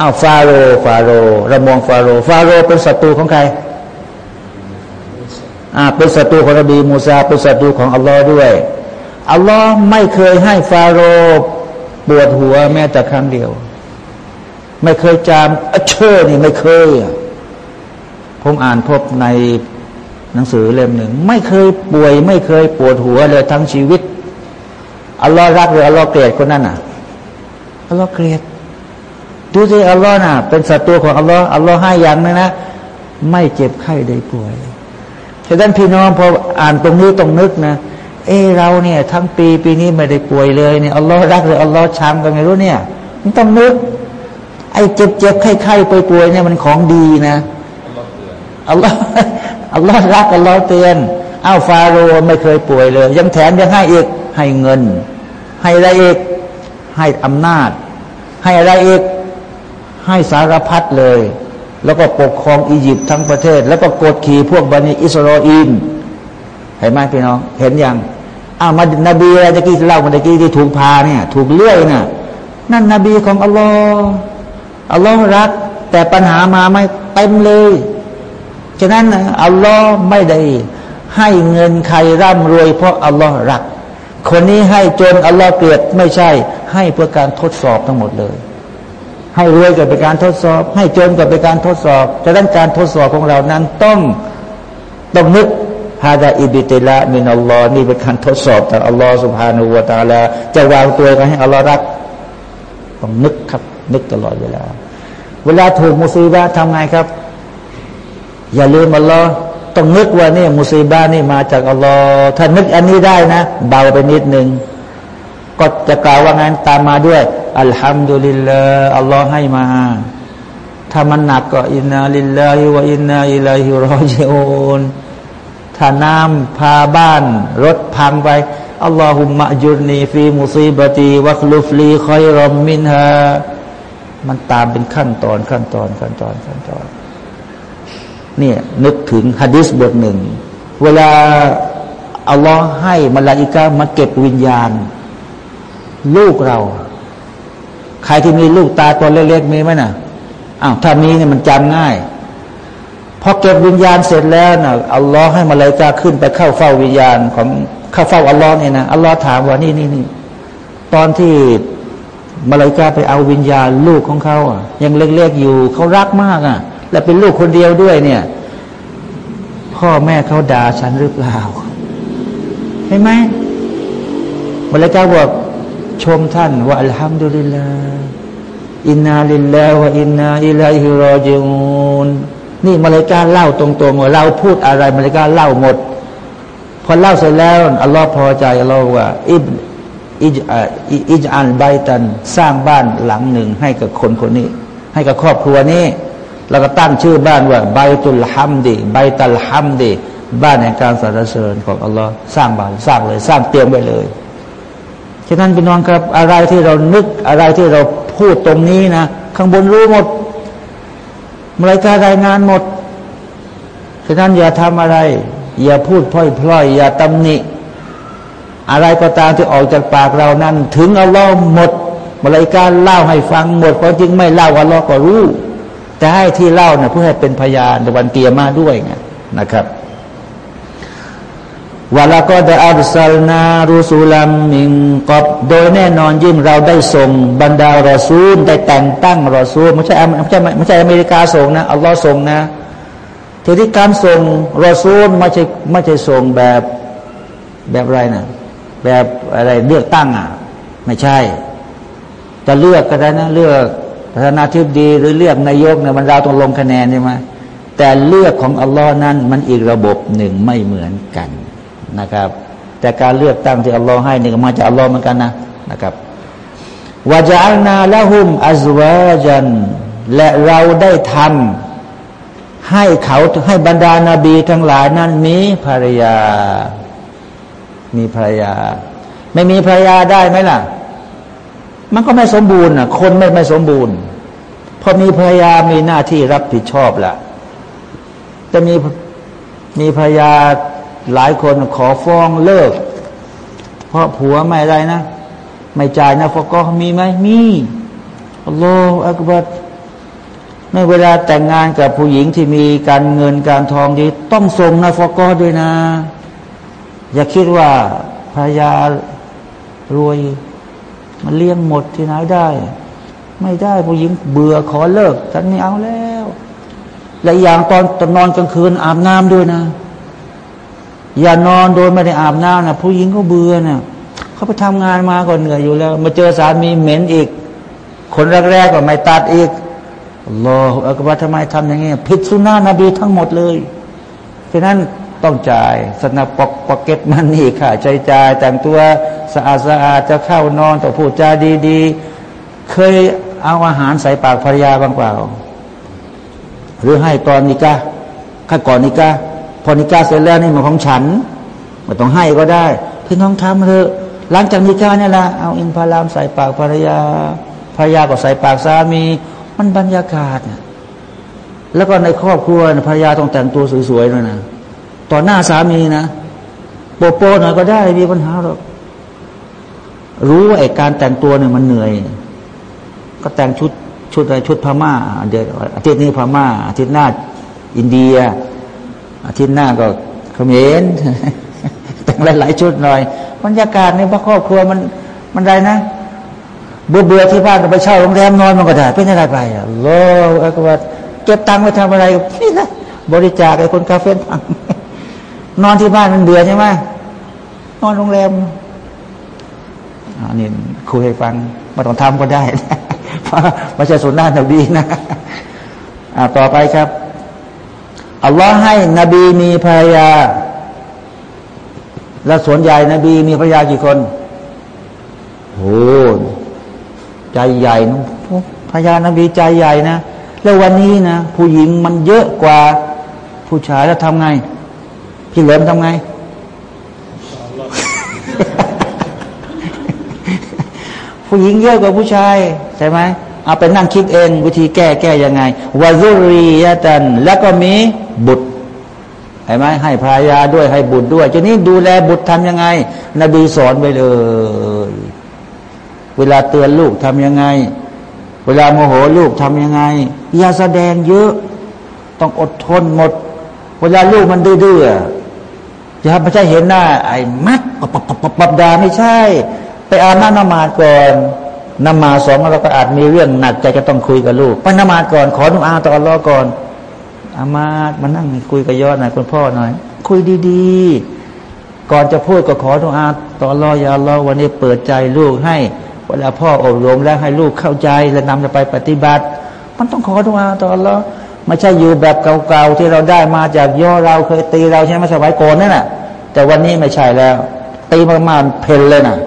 อ้าวฟาโรฟาโรเรามองฟาโรฟาโรเป็นศัตรูของใครอ่าเป็นศัตรูของนบีมูซาเป็นศัตรูของอัลลอฮ์ด้วยอัลลอฮ์ไม่เคยให้ฟาโร ปวดหัวแม้แต่ครั้งเดียว ไม่เคยจามเชื่อนี่ไม่เคยผมอ่านพบในหนังสือเล่มหนึ่ง ไม่เคยป่วย ไม่เคยปวดหัวเลยทั้งชีวิตอัลลอฮ์รักหรืออัลลอฮ์เกลียดคนนั้นอะอัลลอฮ์เกลียดดูสิอัลลอฮ์น่ะ เป็นศัตรูของอัลลอฮ์อัลลอฮ์ให้อย่างนะนะ ไม่เจ็บไข้ได้ป่วยฉะนั้นพี่น้องพออ่านตรงนี้ต้องนึกนะ เอเราเนี่ย ทั้งปีปีนี้ไม่ได้ป่วยเลยเนี่ยอัลลอฮ์รักหรืออัลลอฮ์ชังกันไม่รู้เนี่ย มันต้องนึก ไอ้เจ็บเจ็บไข้ไข้ไปป่วยเนี่ยมันของดีนะอัลลอฮ์อัลลอฮ์รักอัลลอฮ์เตือนอ้าวฟาโรห์ไม่เคยป่วยเลย ยังแถมยังให้อีกให้เงิน ให้อะไรอีกให้อำนาจ ให้อะไรอีกให้สารพัดเลย แล้วก็ปกครองอียิปต์ทั้งประเทศ แล้วก็กดขี่พวกบันิอิสราเอล เห็นไหมพี่น้อง เห็นยังอ้าวมานบีอะไรตะกี้เล่ามาตะกี้ที่ถูกพาเนี่ย ถูกเลื่อยน่ะนั่นนบีของอัลลอฮ์อัลลอฮ์รัก แต่ปัญหามาไม่เต็มเลยฉะนั้นอัลลอฮ์ไม่ได้ให้เงินใครร่ำรวย เพราะอัลลอฮ์รัก คนนี้ให้จนอัลลอฮ์เกลียดไม่ใช่ ให้เพื่อการทดสอบทั้งหมดเลย ให้รวยก็เป็นการทดสอบ ให้จนก็เป็นการทดสอบฉะนั้นการทดสอบของเรานั้นต้องต้องนึก ฮาดาอิบิติละมินอัลลอฮ์นี่เป็นการทดสอบจากอัลลอฮ์สุบฮานูวตาลาจะวางตัวกันให้อัลลอฮ์รักต้องนึกครับ นึกตลอดเวลา เวลาถูกมุสีบะทำไงครับ อย่าลืมอัลลอฮ์ต้องนึกว่านี่มุสีบะนี่มาจากอัลลอฮ์ถ้านึกอันนี้ได้นะ เบาไปนิดนึงก็จะกล่าวว่างั้นตามมาด้วยอัลฮัมดุลิลลาห์อัลลอฮ์ให้มาถ้ามันหนักก็อินนาลิลลาฮิวะอินนาอิลัยฮิรอจิอูน ถ้าน้ำพาบ้าน รถพังไปอัลลอฮุมะจุรนีฟีมุซีบตีวัคลุฟลีคอยรอมมินฮามันตามเป็นขั้นตอนขั้นตอนขั้นตอนขั้นตอนเนี่ยนึกถึงฮะดิษบทหนึ่ง เวลาอัลลอฮ์ให้มาลาอิกามาเก็บวิญญาณ ลูกเรา ใครที่มีลูกตาตัวเล็กๆมีไหมนะ่ะอ้าวถ้ามีเนี่ยมันจำง่าย พอเก็บวิญญาณเสร็จแล้วนะอัลลอฮ์ให้มาเลยกาขึ้นไปเข้าเฝ้าวิญญาณของเข้าเฝ้าอัลลอฮ์เนี่ยนะอัลลอฮ์ถามว่านี่นี่นี่ตอนที่มาลายกาไปเอาวิญญาณลูกของเขาอะ ยังเล็กๆอยู่เขารักมากอะ และเป็นลูกคนเดียวด้วยเนี่ย พ่อแม่เขาด่าฉันหรือเปล่าเห็นไหมมาลายกาบอกชมท่านว่าอัลฮัมดุลิลลาอินนาลิลลาห์วะอินนาอิลัยฮิรอจิอูน นี่มาเลกาเล่าตรงๆว่าเราพูดอะไรมาเลกาเล่าหมด พอเล่าเสร็จแล้วอัลลอฮ์พอใจอัลลอฮ์ว่าอิบอิจอิจอันใบตันสร้างบ้านหลังหนึ่งให้กับคนคนนี้ ให้กับครอบครัวนี้ แล้วก็ตั้งชื่อบ้านว่าใบตุลฮัมดีใบตัลฮัมดีบ้านแห่งการสรรเสริญของอัลลอฮ์สร้างบ้านสร้างเลย สร้างเตรียมไว้เลยฉะนั้นพี่น้องครับอะไรที่เรานึกอะไรที่เราพูดตรงนี้นะ ข้างบนรู้หมด รายการรายงานหมด ฉะนั้นอย่าทำอะไร อย่าพูดพล่อยพล่อยอย่าตำหนิ อะไรก็ตามที่ออกจากปากเรานั้น ถึงอัลลอฮ์หมดมรายการเล่าให้ฟังหมดเพราะจริงไม่เล่าอัลลอฮ์ก็รู้ แต่ให้ที่เล่าเนี่ยเพื่อให้เป็นพยานในวันเกียรมาด้วยไงนะครับ วะละก็ได้อัลซัลนารูซูลัมมิงกอบโดยแน่นอนยิ่งเราได้ส่งบรรดารอซูลได้แต่งตั้งรอซูลไม่ใช่ไม่ใช่ไม่ใช่อเมริกาส่งนะอัลลอฮ์ส่งนะทีที่การส่งรอซูลไม่ใช่ไม่ใช่ส่งแบบแบบอะไรนะแบบอะไรเลือกตั้งอะ ไม่ใช่ จะเลือกก็ได้นะ เลือกประธานาธิบดีหรือเลือกนายกเนี่ยมันเราต้องลงคะแนนใช่ไหมแต่เลือกของอัลลอฮ์นั้นมันอีกระบบหนึ่งไม่เหมือนกัน นะครับ แต่การเลือกตั้งที่อัลลอฮ์ให้นี่ก็มาจากอัลลอฮ์เหมือนกันนะนะครับวาจาลนาละหุมอัซวาจันและเราได้ทำให้เขาให้บรรดานาบีทั้งหลายนั้นมีภรรยา มีภรรยา ไม่มีภรรยาได้ไหมล่ะ มันก็ไม่สมบูรณ์อะ คนไม่ไม่สมบูรณ์พอมีภรรยามีหน้าที่รับผิดชอบละจะมีมีภรรยา หลายคนขอฟ้องเลิก เพราะผัวไม่อะไรนะ ไม่จ่ายนะฟก็มีไหมมีอัลลอฮฺอักบัดในเวลาแต่งงานกับผู้หญิงที่มีการเงินการทองดี ต้องส่งนะฟก็ด้วยนะ อย่าคิดว่าภรรยารวยมันเลี้ยงหมดที่ไหนได้ ไม่ได้ผู้หญิงเบื่อขอเลิกฉันไม่เอาแล้ว และอย่างตอนตอนนอนกลางคืนอาบน้ำด้วยนะ อย่านอนโดยไม่ได้อาบน้ำนะผู้หญิงก็เบื่อนะ่ะเขาไปทำงานมาก็เหนื่อยอยู่แล้ว มาเจอสามีเหม็นอีก คนแรกๆก็ไม่ตัดอีกรออักบาทำไมทำอย่างนี้ผิดสุนนะนบีทั้งหมดเลยฉะนั้นต้องจ่ายสนับปอกปอกเก็ตมันนี่ค่ะ ใจจ่าย แต่งตัวสะอาดสะอาดจะเข้านอนต่อพูดจาดีๆ เคยเอาอาหารใส่ปากภรรยาบ้างเปล่า หรือให้ตอนนิกาข้าก่อนนิกา พอนิกาเสร็จแล้วนี่มันของฉันไม่ต้องให้ก็ได้พี่น้องทำเถอะหลังจากนิกาเนี่ยละเอาอินพารามใส่ปากภรรยาภรรยาก็ใส่ปากสามี มันบรรยากาศนแล้วก็ในครอบครัวภรรยาต้องแต่งตัวสวยๆด้วยนะต่อหน้าสามีนะโปโปหน่อยก็ได้มีปัญหาหรอกรู้ว่าไอ้การแต่งตัวเนี่ยมันเหนื่อย ก็แต่งชุดชุดอะไรชุดพม่าเดี๋ยวอาทิตย์นี้พม่าอาทิตย์หน้าอินเดีย อาทิตย์หน้าก็เขมรแต่งหลายๆชุดหน่อยบรรยากาศในบ้านครอบครัวมันมันไรนะเบื่อเบื่อที่บ้านก็ไปเช่าโรงแรมนอนมันก็ได้เป็นอะไรไปอะโลก็ว่าเก็บตังค์ไปทำอะไรนี่นะบริจาคไอ้คนคาเฟ่ทังนอนที่บ้านมันเบื่อใช่ไหมนอนโรงแรมอันนี้คุยให้ฟังมาต้องทำก็ได้เพราะไม่ใช่สุนนะนบีนะต่อไปครับ อัลลอฮ์ให้นบีมีภรรยา และส่วนใหญ่นบีมีภรรยากี่คนโอ้ใจใหญ่นะภรรยานบีใจใหญ่นะ แล้ววันนี้นะ ผู้หญิงมันเยอะกว่าผู้ชายแล้วทำไง พี่เหลิมทำไงผู้หญิงเยอะกว่าผู้ชาย ใช่ไหม เอาไปนั่งคิดเอง วิธีแก้แก้ยังไงวาซุรียะตัน แล้วก็มีบุตรเห็นไหมให้ภรรยาด้วยให้บุตรด้วยทีนี้ดูแลบุตรทํำยังไง นบีสอนไปเลย เวลาเตือนลูกทํำยังไง เวลาโมโหลูกทํำยังไง อย่าแสดงเยอะ ต้องอดทนหมด เวลาลูกมันดื้ออย่าไม่ใช่เห็นหน้า ไอ้มัดปับปับปับปับดาไม่ใช่ ไปอาบน้ำนมาดก่อน นมาสองเราก็อาจมีเรื่องหนักใจก็ต้องคุยกับลูกไปนมาก่อน ขอนุอาต่ออัลลอก่อน อามามานั่งคุยกับยอดหน่อยคุณพ่อหน่อย คุยดีๆ ก่อนจะพูดก็ขอนุอาต่ออัลลอยาอัลอวันนี้เปิดใจลูกให้ เวลาพ่ออบรมแล้วให้ลูกเข้าใจและนำจะไปปฏิบัติ มันต้องขอนุอาต่ออัลลอไม่ใช่อยู่แบบเก่าๆที่เราได้มาจากย่อเราเคยตีเราใช่ไหมสมัยก่อนนั่นแหะแต่วันนี้ไม่ใช่แล้ว ตีมากๆเพลนเลยน่ะ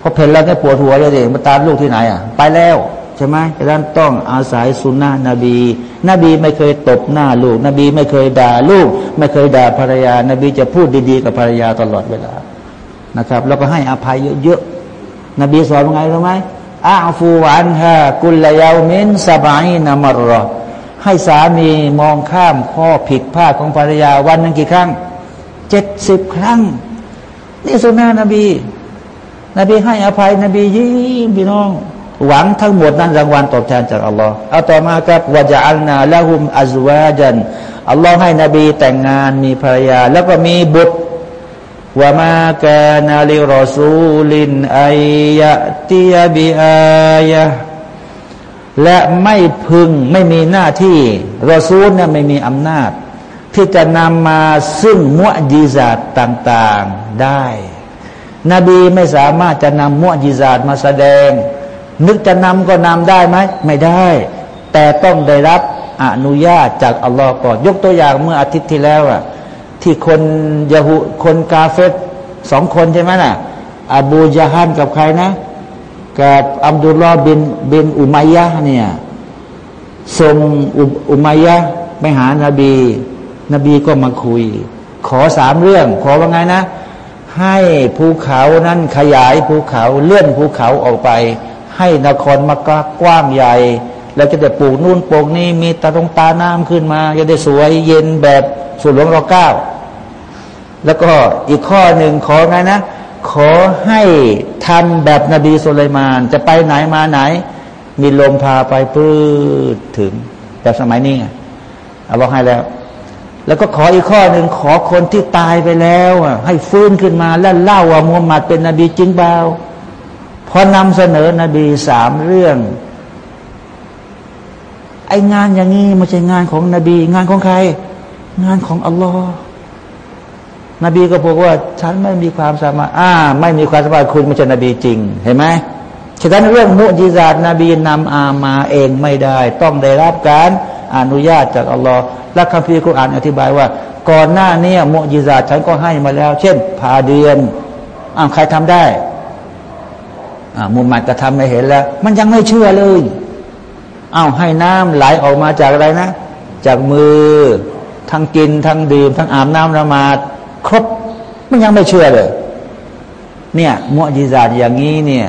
พอเพลแล้วก็ปวดหัวเลยดิมาตามลูกที่ไหนอะ ไปแล้วใช่ไหมดังนั้นต้องอาศัยสุนนะนบี นบีไม่เคยตบหน้าลูก นบีไม่เคยด่าลูก ไม่เคยด่าภรรยา นบีจะพูดดีๆกับภรรยาตลอดเวลานะครับ แล้วก็ให้อภัยเยอะๆนบีสอนว่าไงรู้ไหมอาฟูวันฮะกุลยามินสบายนามรอให้สามีมองข้ามข้อผิดพลาดของภรรยาวันนึงกี่ครั้งเจ็ดสิบครั้ง นี่สุนนะนบี นบีให้อภัย นบียิ้มพี่น้อง หวังทั้งหมดนั้นรางวัลตอบแทนจากอัลลอฮ์เอาต่อมาครับวะจอัลนาละหุมอัจวาจันอัลลอฮ์ให้นบีแต่งงานมีภรรยา แล้วก็มีบุตรวามากานาลิรอซูลินอายะติยบิอายะและไม่พึงไม่มีหน้าที่รอซูลเนี่ยไม่มีอำนาจ ที่จะนำมาซึ่งมุอจิซาตต่าง ๆได้ นบีไม่สามารถจะนำมุอจิซาตมาแสดง นึกจะนำก็นำได้ไหมไม่ได้ แต่ต้องได้รับอนุญาตจากอัลลอฮ์ก่อน ยกตัวอย่างเมื่ออาทิตย์ที่แล้วอะที่คนยาหุคนกาเฟตสองคนใช่ไหมน่ะอบูยาฮันกับใครนะ กับอัมดุลลอฮ์บินบินอุมัยยะเนี่ยส่งอุอุมัยยะไปหานาบี นบีก็มาคุย ขอสามเรื่อง ขอว่าไงนะ ให้ภูเขานั้นขยายภูเขาเลื่อนภูเขาออกไป ให้นครมักกะกว้างใหญ่แล้วจะได้ปลูกนู่นปลูกนี่มีตาตรงตาน้ำขึ้นมา จะได้สวยเย็นแบบสุดหลวงรอเก้า แล้วก็อีกข้อหนึ่งขอไงนะ ขอให้ทำแบบนบีสุลัยมาน จะไปไหนมาไหน มีลมพาไปปื้ดถึงแบบสมัยนี้ไงเอาบอกให้แล้ว แล้วก็ขออีกข้อหนึ่งขอคนที่ตายไปแล้วอะให้ฟื้นขึ้นมาแล้วเล่าว่ามุฮัมหมัดเป็นนบีจริงเปล่าพอนำเสนอนบีสามเรื่อง ไองานอย่างนี้ไม่ใช่งานของนบี งานของใคร งานของอัลลอฮ์นบีก็บอกว่า ฉันไม่มีความสามารถอ่า ไม่มีความสามารถคุณไม่ใช่นบีจริง เห็นไหมฉะนั้นเรื่องมุจิซาตนบีนำอามาเองไม่ได้ ต้องได้รับการ อนุญาตจากอัลลอฮ์และคัมภีร์กุรอานอธิบายว่า ก่อนหน้านี้มุจิซาฉันก็ให้มาแล้ว เช่นพาเดือนอ่าใครทำได้อ่ามุมัดก็ทำไม่เห็นแล้ว มันยังไม่เชื่อเลยอ้าวให้น้ำไหลออกมาจากอะไรนะ จากมือ ทั้งกินทั้งดื่มทั้งอาบน้ำละหมาดครบมันยังไม่เชื่อเลย เนี่ยมุอจิซาอย่างนี้เนี่ย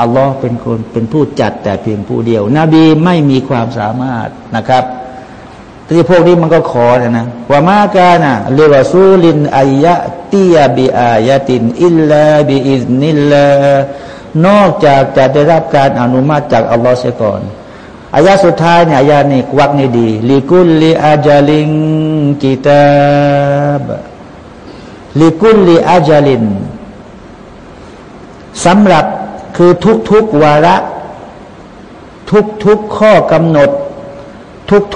อัลลอฮ์เป็นคนเป็นผู้จัดแต่เพียงผู้เดียว นบีไม่มีความสามารถนะครับที่พวกนี้มันก็ขอนะนะว่ามากานะเลวซูลินอายะตียบิอายะตินอิลลาบิอิสนิลลานอกจากจะได้รับการอนุมัติจากอัลลอฮ์เสียก่อนอายะสุดท้ายเนี่ยอายะนี้วักนี่ดีลิกุลลิอาจาลิงกิตาบลิกุลลิอาจาลินสำหรับ คือทุกๆวาระ ทุกๆข้อกำหนด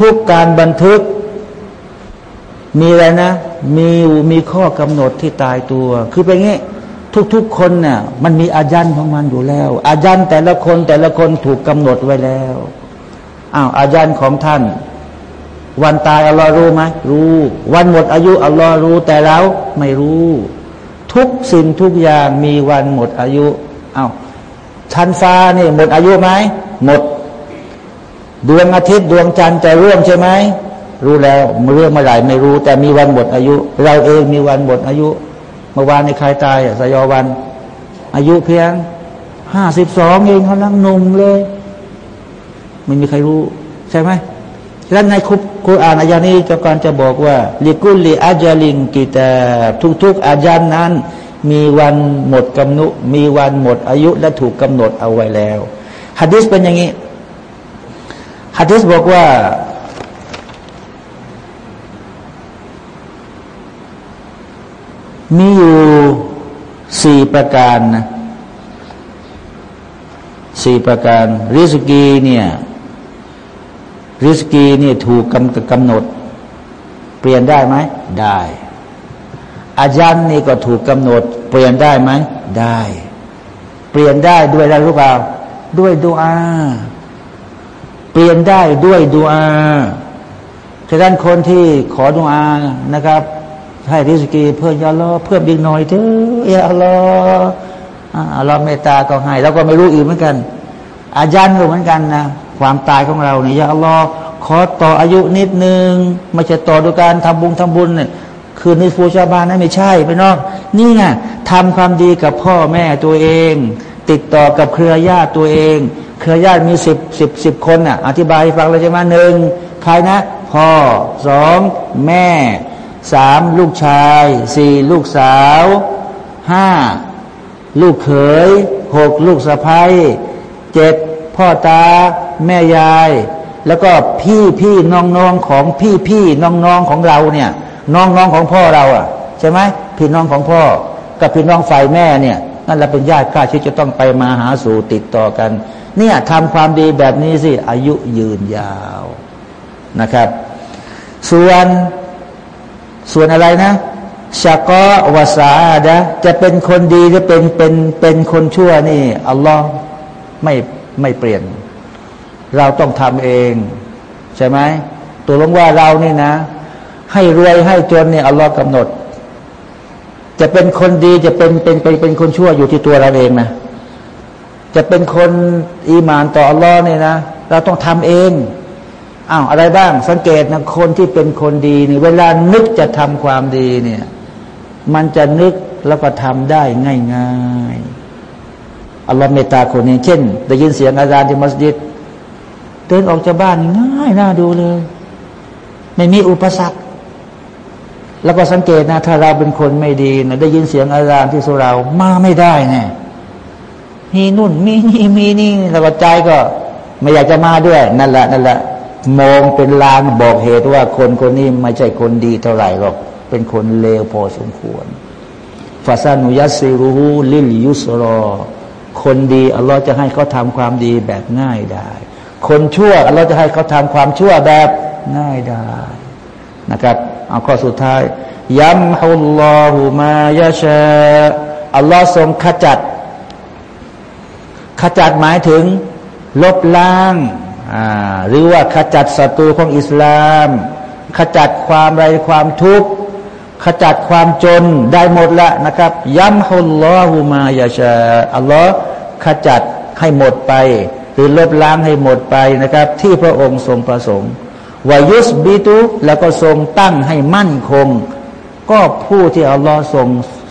ทุกๆการบันทึก มีอะไรนะ มีมีข้อกำหนดที่ตายตัว คือเป็นงี้ทุกๆคนเนี่ยมันมีอาจันของมันอยู่แล้ว อาจันแต่ละคนแต่ละคนถูกกำหนดไว้แล้วอ้าวอาจันของท่าน วันตายอัลลอฮ์รู้ไหมรู้ วันหมดอายุอัลลอฮ์รู้แต่เราไม่รู้ ทุกสิ่งทุกอย่างมีวันหมดอายุอา้าว ชั้นฟ้านี่หมดอายุไหมหมด ดวงอาทิตย์ดวงจันทร์จะร่วงใช่ไหมรู้แล้วเรื่องเมื่อไหร่ไม่รู้ แต่มีวันหมดอายุ เราเองมีวันหมดอายุ เมื่อวานในใครตายสยอวัน อายุเพียงห้าสิบสองเองเขาลังหนุ่มเลยไม่มีใครรู้ ใช่ไหมและในคุกุรอานอายานี้จะการจะบอกว่าลิกุลลิอาจาลินกิตาทุกๆอาจารย์นั้น มีวันหมดกำหนดมีวันหมดอายุและถูกกำหนดเอาไว้แล้วฮะดิษเป็นอย่างนี้ฮะดิษบอกว่ามีอยู่สี่ประการนะสี่ประการ ริสกีเนี่ย ริสกีเนี่ยถูกกำกำหนด เปลี่ยนได้ไหม ได้ อาจันนี่ก็ถูกกำหนด เปลี่ยนได้ไหมได้ เปลี่ยนได้ด้วยอะไรรู้เปล่า ด้วยดูอาเปลี่ยนได้ด้วยดูอาฉะนั้นคนที่ขอดูอานะครับ ให้ริสกีเพิ่มยาลอเพิ่มอีกหน่อยเถอะยาลออัลลอฮ์เมตตาก็ให้แล้วก็ไม่รู้อีกเหมือนกัน อาจารย์ก็เหมือนกันนะความตายของเราเนี่ยยาอัลลอฮ์ขอต่ออายุนิดนึงไม่ใช่ต่อด้วยการทำบุญทำบุญเนี่ย คือนิฟูชาบานนะไม่ใช่ไปนอกนี่ไงทำความดีกับพ่อแม่ตัวเอง ติดต่อกับเครือญาติตัวเอง เครือญาติมีสิบสิบสิบคนอะ อธิบายฟังเลยใช่ไหมหนึ่งใครนะ พ่อสองแม่สามลูกชายสี่ลูกสาวห้าลูกเขยหกลูกสะพ้ายเจ็ดพ่อตา แม่ยาย แล้วก็พี่พี่น้องน้องของพี่พี่น้องน้องของเราเนี่ย น้องน้องของพ่อเราอะ ใช่ไหมพี่น้องของพ่อ กับพี่น้องฝ่ายแม่เนี่ยนั่นเราเป็นญาติข้าที่จะต้องไปมาหาสู่ติดต่อกัน เนี่ยทำความดีแบบนี้สิ อายุยืนยาวนะครับ ส่วนส่วนอะไรนะชะกอวาสาดะจะเป็นคนดีหรือเป็นเป็นเป็นคนชั่วนี่อัลลอฮ์ไม่ไม่เปลี่ยน เราต้องทำเอง ใช่ไหมตัวลงว่าเรานี่นะ ให้รวยให้จนเนี่ยอัลลอฮ์กำหนด จะเป็นคนดีจะเป็นเป็นเป็นเป็นคนชั่วอยู่ที่ตัวเราเองนะจะเป็นคนอีมานต่ออัลลอฮ์เนี่ยนะเราต้องทำเองอ้าวอะไรบ้าง สังเกตนะคนที่เป็นคนดีนี่เวลานึกจะทำความดีเนี่ย มันจะนึกแล้วก็ทำได้ง่ายๆอัลลอฮ์เมตตาคนนี้เช่นได้ยินเสียงอาจารย์ที่มัสยิดเดินออกจากบ้านง่ายน่าดูเลย ไม่มีอุปสรรค แล้วก็สังเกตนะถ้าเราเป็นคนไม่ดีนะได้ยินเสียงอาจารย์ที่สุรามาไม่ได้แน่มีนุ่นมีนี่มีนี่แล้วก็ใจก็ ไม่อยากจะมาด้วย นั่นแหละนั่นแหละมองเป็นลางบอกเหตุว่าคนคนนี้ไม่ใช่คนดีเท่าไหร่หรอก เป็นคนเลวพอสมควรฟาซานุยัสซิรูลิลยุสรอ คนดีอัลลอฮ์จะให้เขาทำความดีแบบง่ายได้ คนชั่วอัลลอฮ์จะให้เขาทำความชั่วแบบง่ายได้นะครับ เอาข้อสุดท้ายยัมฮุลลอฮุมายาชาอัลลอฮ์ทรงขจัด ขจัดหมายถึง ลบล้างหรือว่าขจัดศัตรูของอิสลาม ขจัดความไรความทุกข์ขจัดความจนได้หมดละนะครับย้ำฮุลลอฮุมายาชาอัลลอฮ์ขจัดให้หมดไป หรือลบล้างให้หมดไปนะครับ ที่พระองค์ทรงประสงค์ วายุสบิตุแล้วก็ทรงตั้งให้มั่นคง ก็ผู้ที่อัลลอฮ์ทรง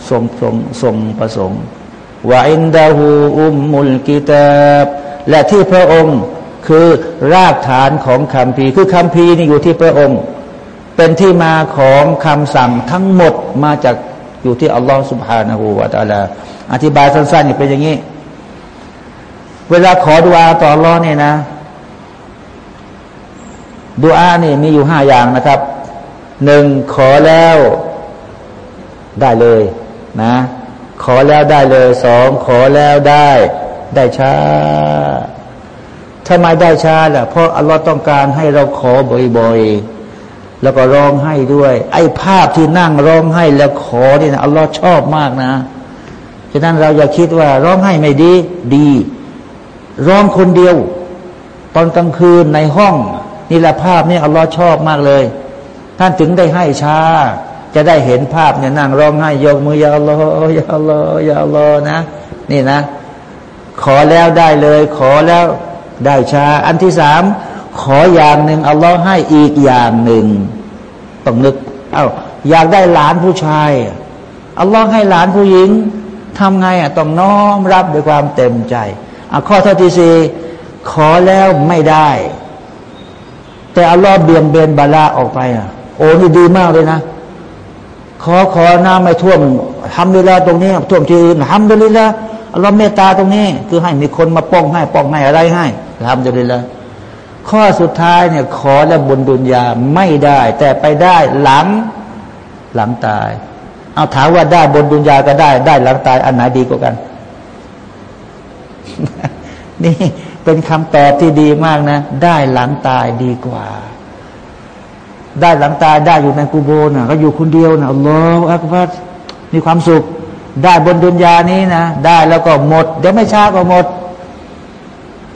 ทรงทรงทรงประสงค์วาอินดาหูอุมมุลกิตาบและที่พระองค์คือรากฐานของคำพีคือคำพีนี่อยู่ที่พระองค์ เป็นที่มาของคำสั่งทั้งหมดมาจากอยู่ที่อัลลอฮฺสุบฮานาหูวาตาลาอธิบายสั้นๆอยู่เป็นอย่างนี้ เวลาขอดุอาต่ออัลลอฮ์เนี่ยนะ ดุอาเนี่ยมีอยู่ห้าอย่างนะครับหนึ่งขอแล้วได้เลยนะ ขอแล้วได้เลยสองขอแล้วได้ ได้ช้าทำไมได้ช้าล่ะเพราะอัลลอฮ์ต้องการให้เราขอบ่อยๆ แล้วก็ร้องให้ด้วย ไอ้ภาพที่นั่งร้องให้แล้วขอนี่นะอัลลอฮ์ชอบมากนะฉะนั้นเราอย่าคิดว่าร้องให้ไม่ดีดี ร้องคนเดียว ตอนกลางคืนในห้อง นี่แหละภาพนี่อัลลอฮ์ชอบมากเลย ท่านถึงได้ให้ช้า จะได้เห็นภาพเนี่ยนั่งร้องให้ยกมือยาอัลลอฮ์ยาอัลลอฮ์ยาอัลลอฮ์นะ นี่นะ ขอแล้วได้เลย ขอแล้วได้ชาอันที่สามขออย่างหนึ่งอัลลอฮ์ให้อีกอย่างหนึ่งต้องนึกเอา้าอยากได้หลานผู้ชายอัลลอฮ์ให้หลานผู้หญิงทำไงอะต้องน้อมรับด้วยความเต็มใจอะข้อที่สี่ขอแล้วไม่ได้ แต่อัลลอฮ์เบี่ยงเบนบาลาออกไปอะ โอ้นี่ดีมากเลยนะ ขอขอน้ำไม่ท่วมทำเวลาตรงนี้ท่วมที่อื่นทำเลยละอัลลอฮ์เมตตาตรงนี้ คือให้มีคนมาป้องให้ป้องให้อะไรให้ทำเลยละข้อสุดท้ายเนี่ย ขอและบุญดุลยาไม่ได้ แต่ไปได้หลังหลังตาย เอาถามว่าได้บนดุลยาก็ได้ ได้หลังตายอันไหนดีกว่ากัน นี่ เป็นคำตอบที่ดีมากนะ ได้หลังตายดีกว่า ได้หลังตายได้อยู่ในกูโบนะก็อยู่คนเดียวนะอัลลอฮฺอักบัรมีความสุข ได้บนดุนยานี้นะ ได้แล้วก็หมด เดี๋ยวไม่ช้าก็หมด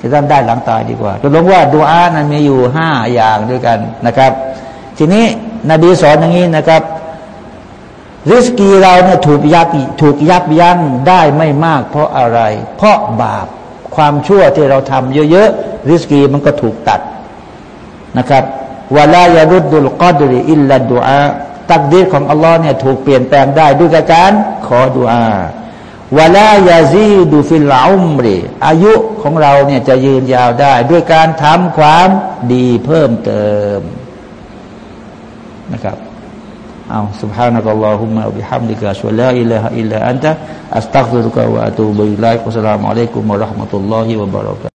จะต้องได้หลังตายดีกว่าตกลงว่าดูอานั้นมีอยู่ห้าอย่างด้วยกันนะครับ ทีนี้นบีสอนอย่างนี้นะครับริสกีเราเนี่ยถูกยับถูกยับยั้งได้ไม่มาก เพราะอะไร เพราะบาป ความชั่วที่เราทำเยอะๆริสกีมันก็ถูกตัดนะครับวลายรุดดุลกอดริอิลลัดดูอาتقدير ของอัลลอฮ์เนี่ยถูกเปลี่ยนแปลงได้ด้วยการขอดุอา ولا يزيد في العمرอายุของเราเนี่ยจะยืนยาวได้ ด้วยการทำความดีเพิ่มเติมนะครับ เอาسبحانك اللهم وبحمدك أشهد أن لا إله إلا أنت أستغفرك وأتوب إليك السلام عليكم ورحمة الله وبركاته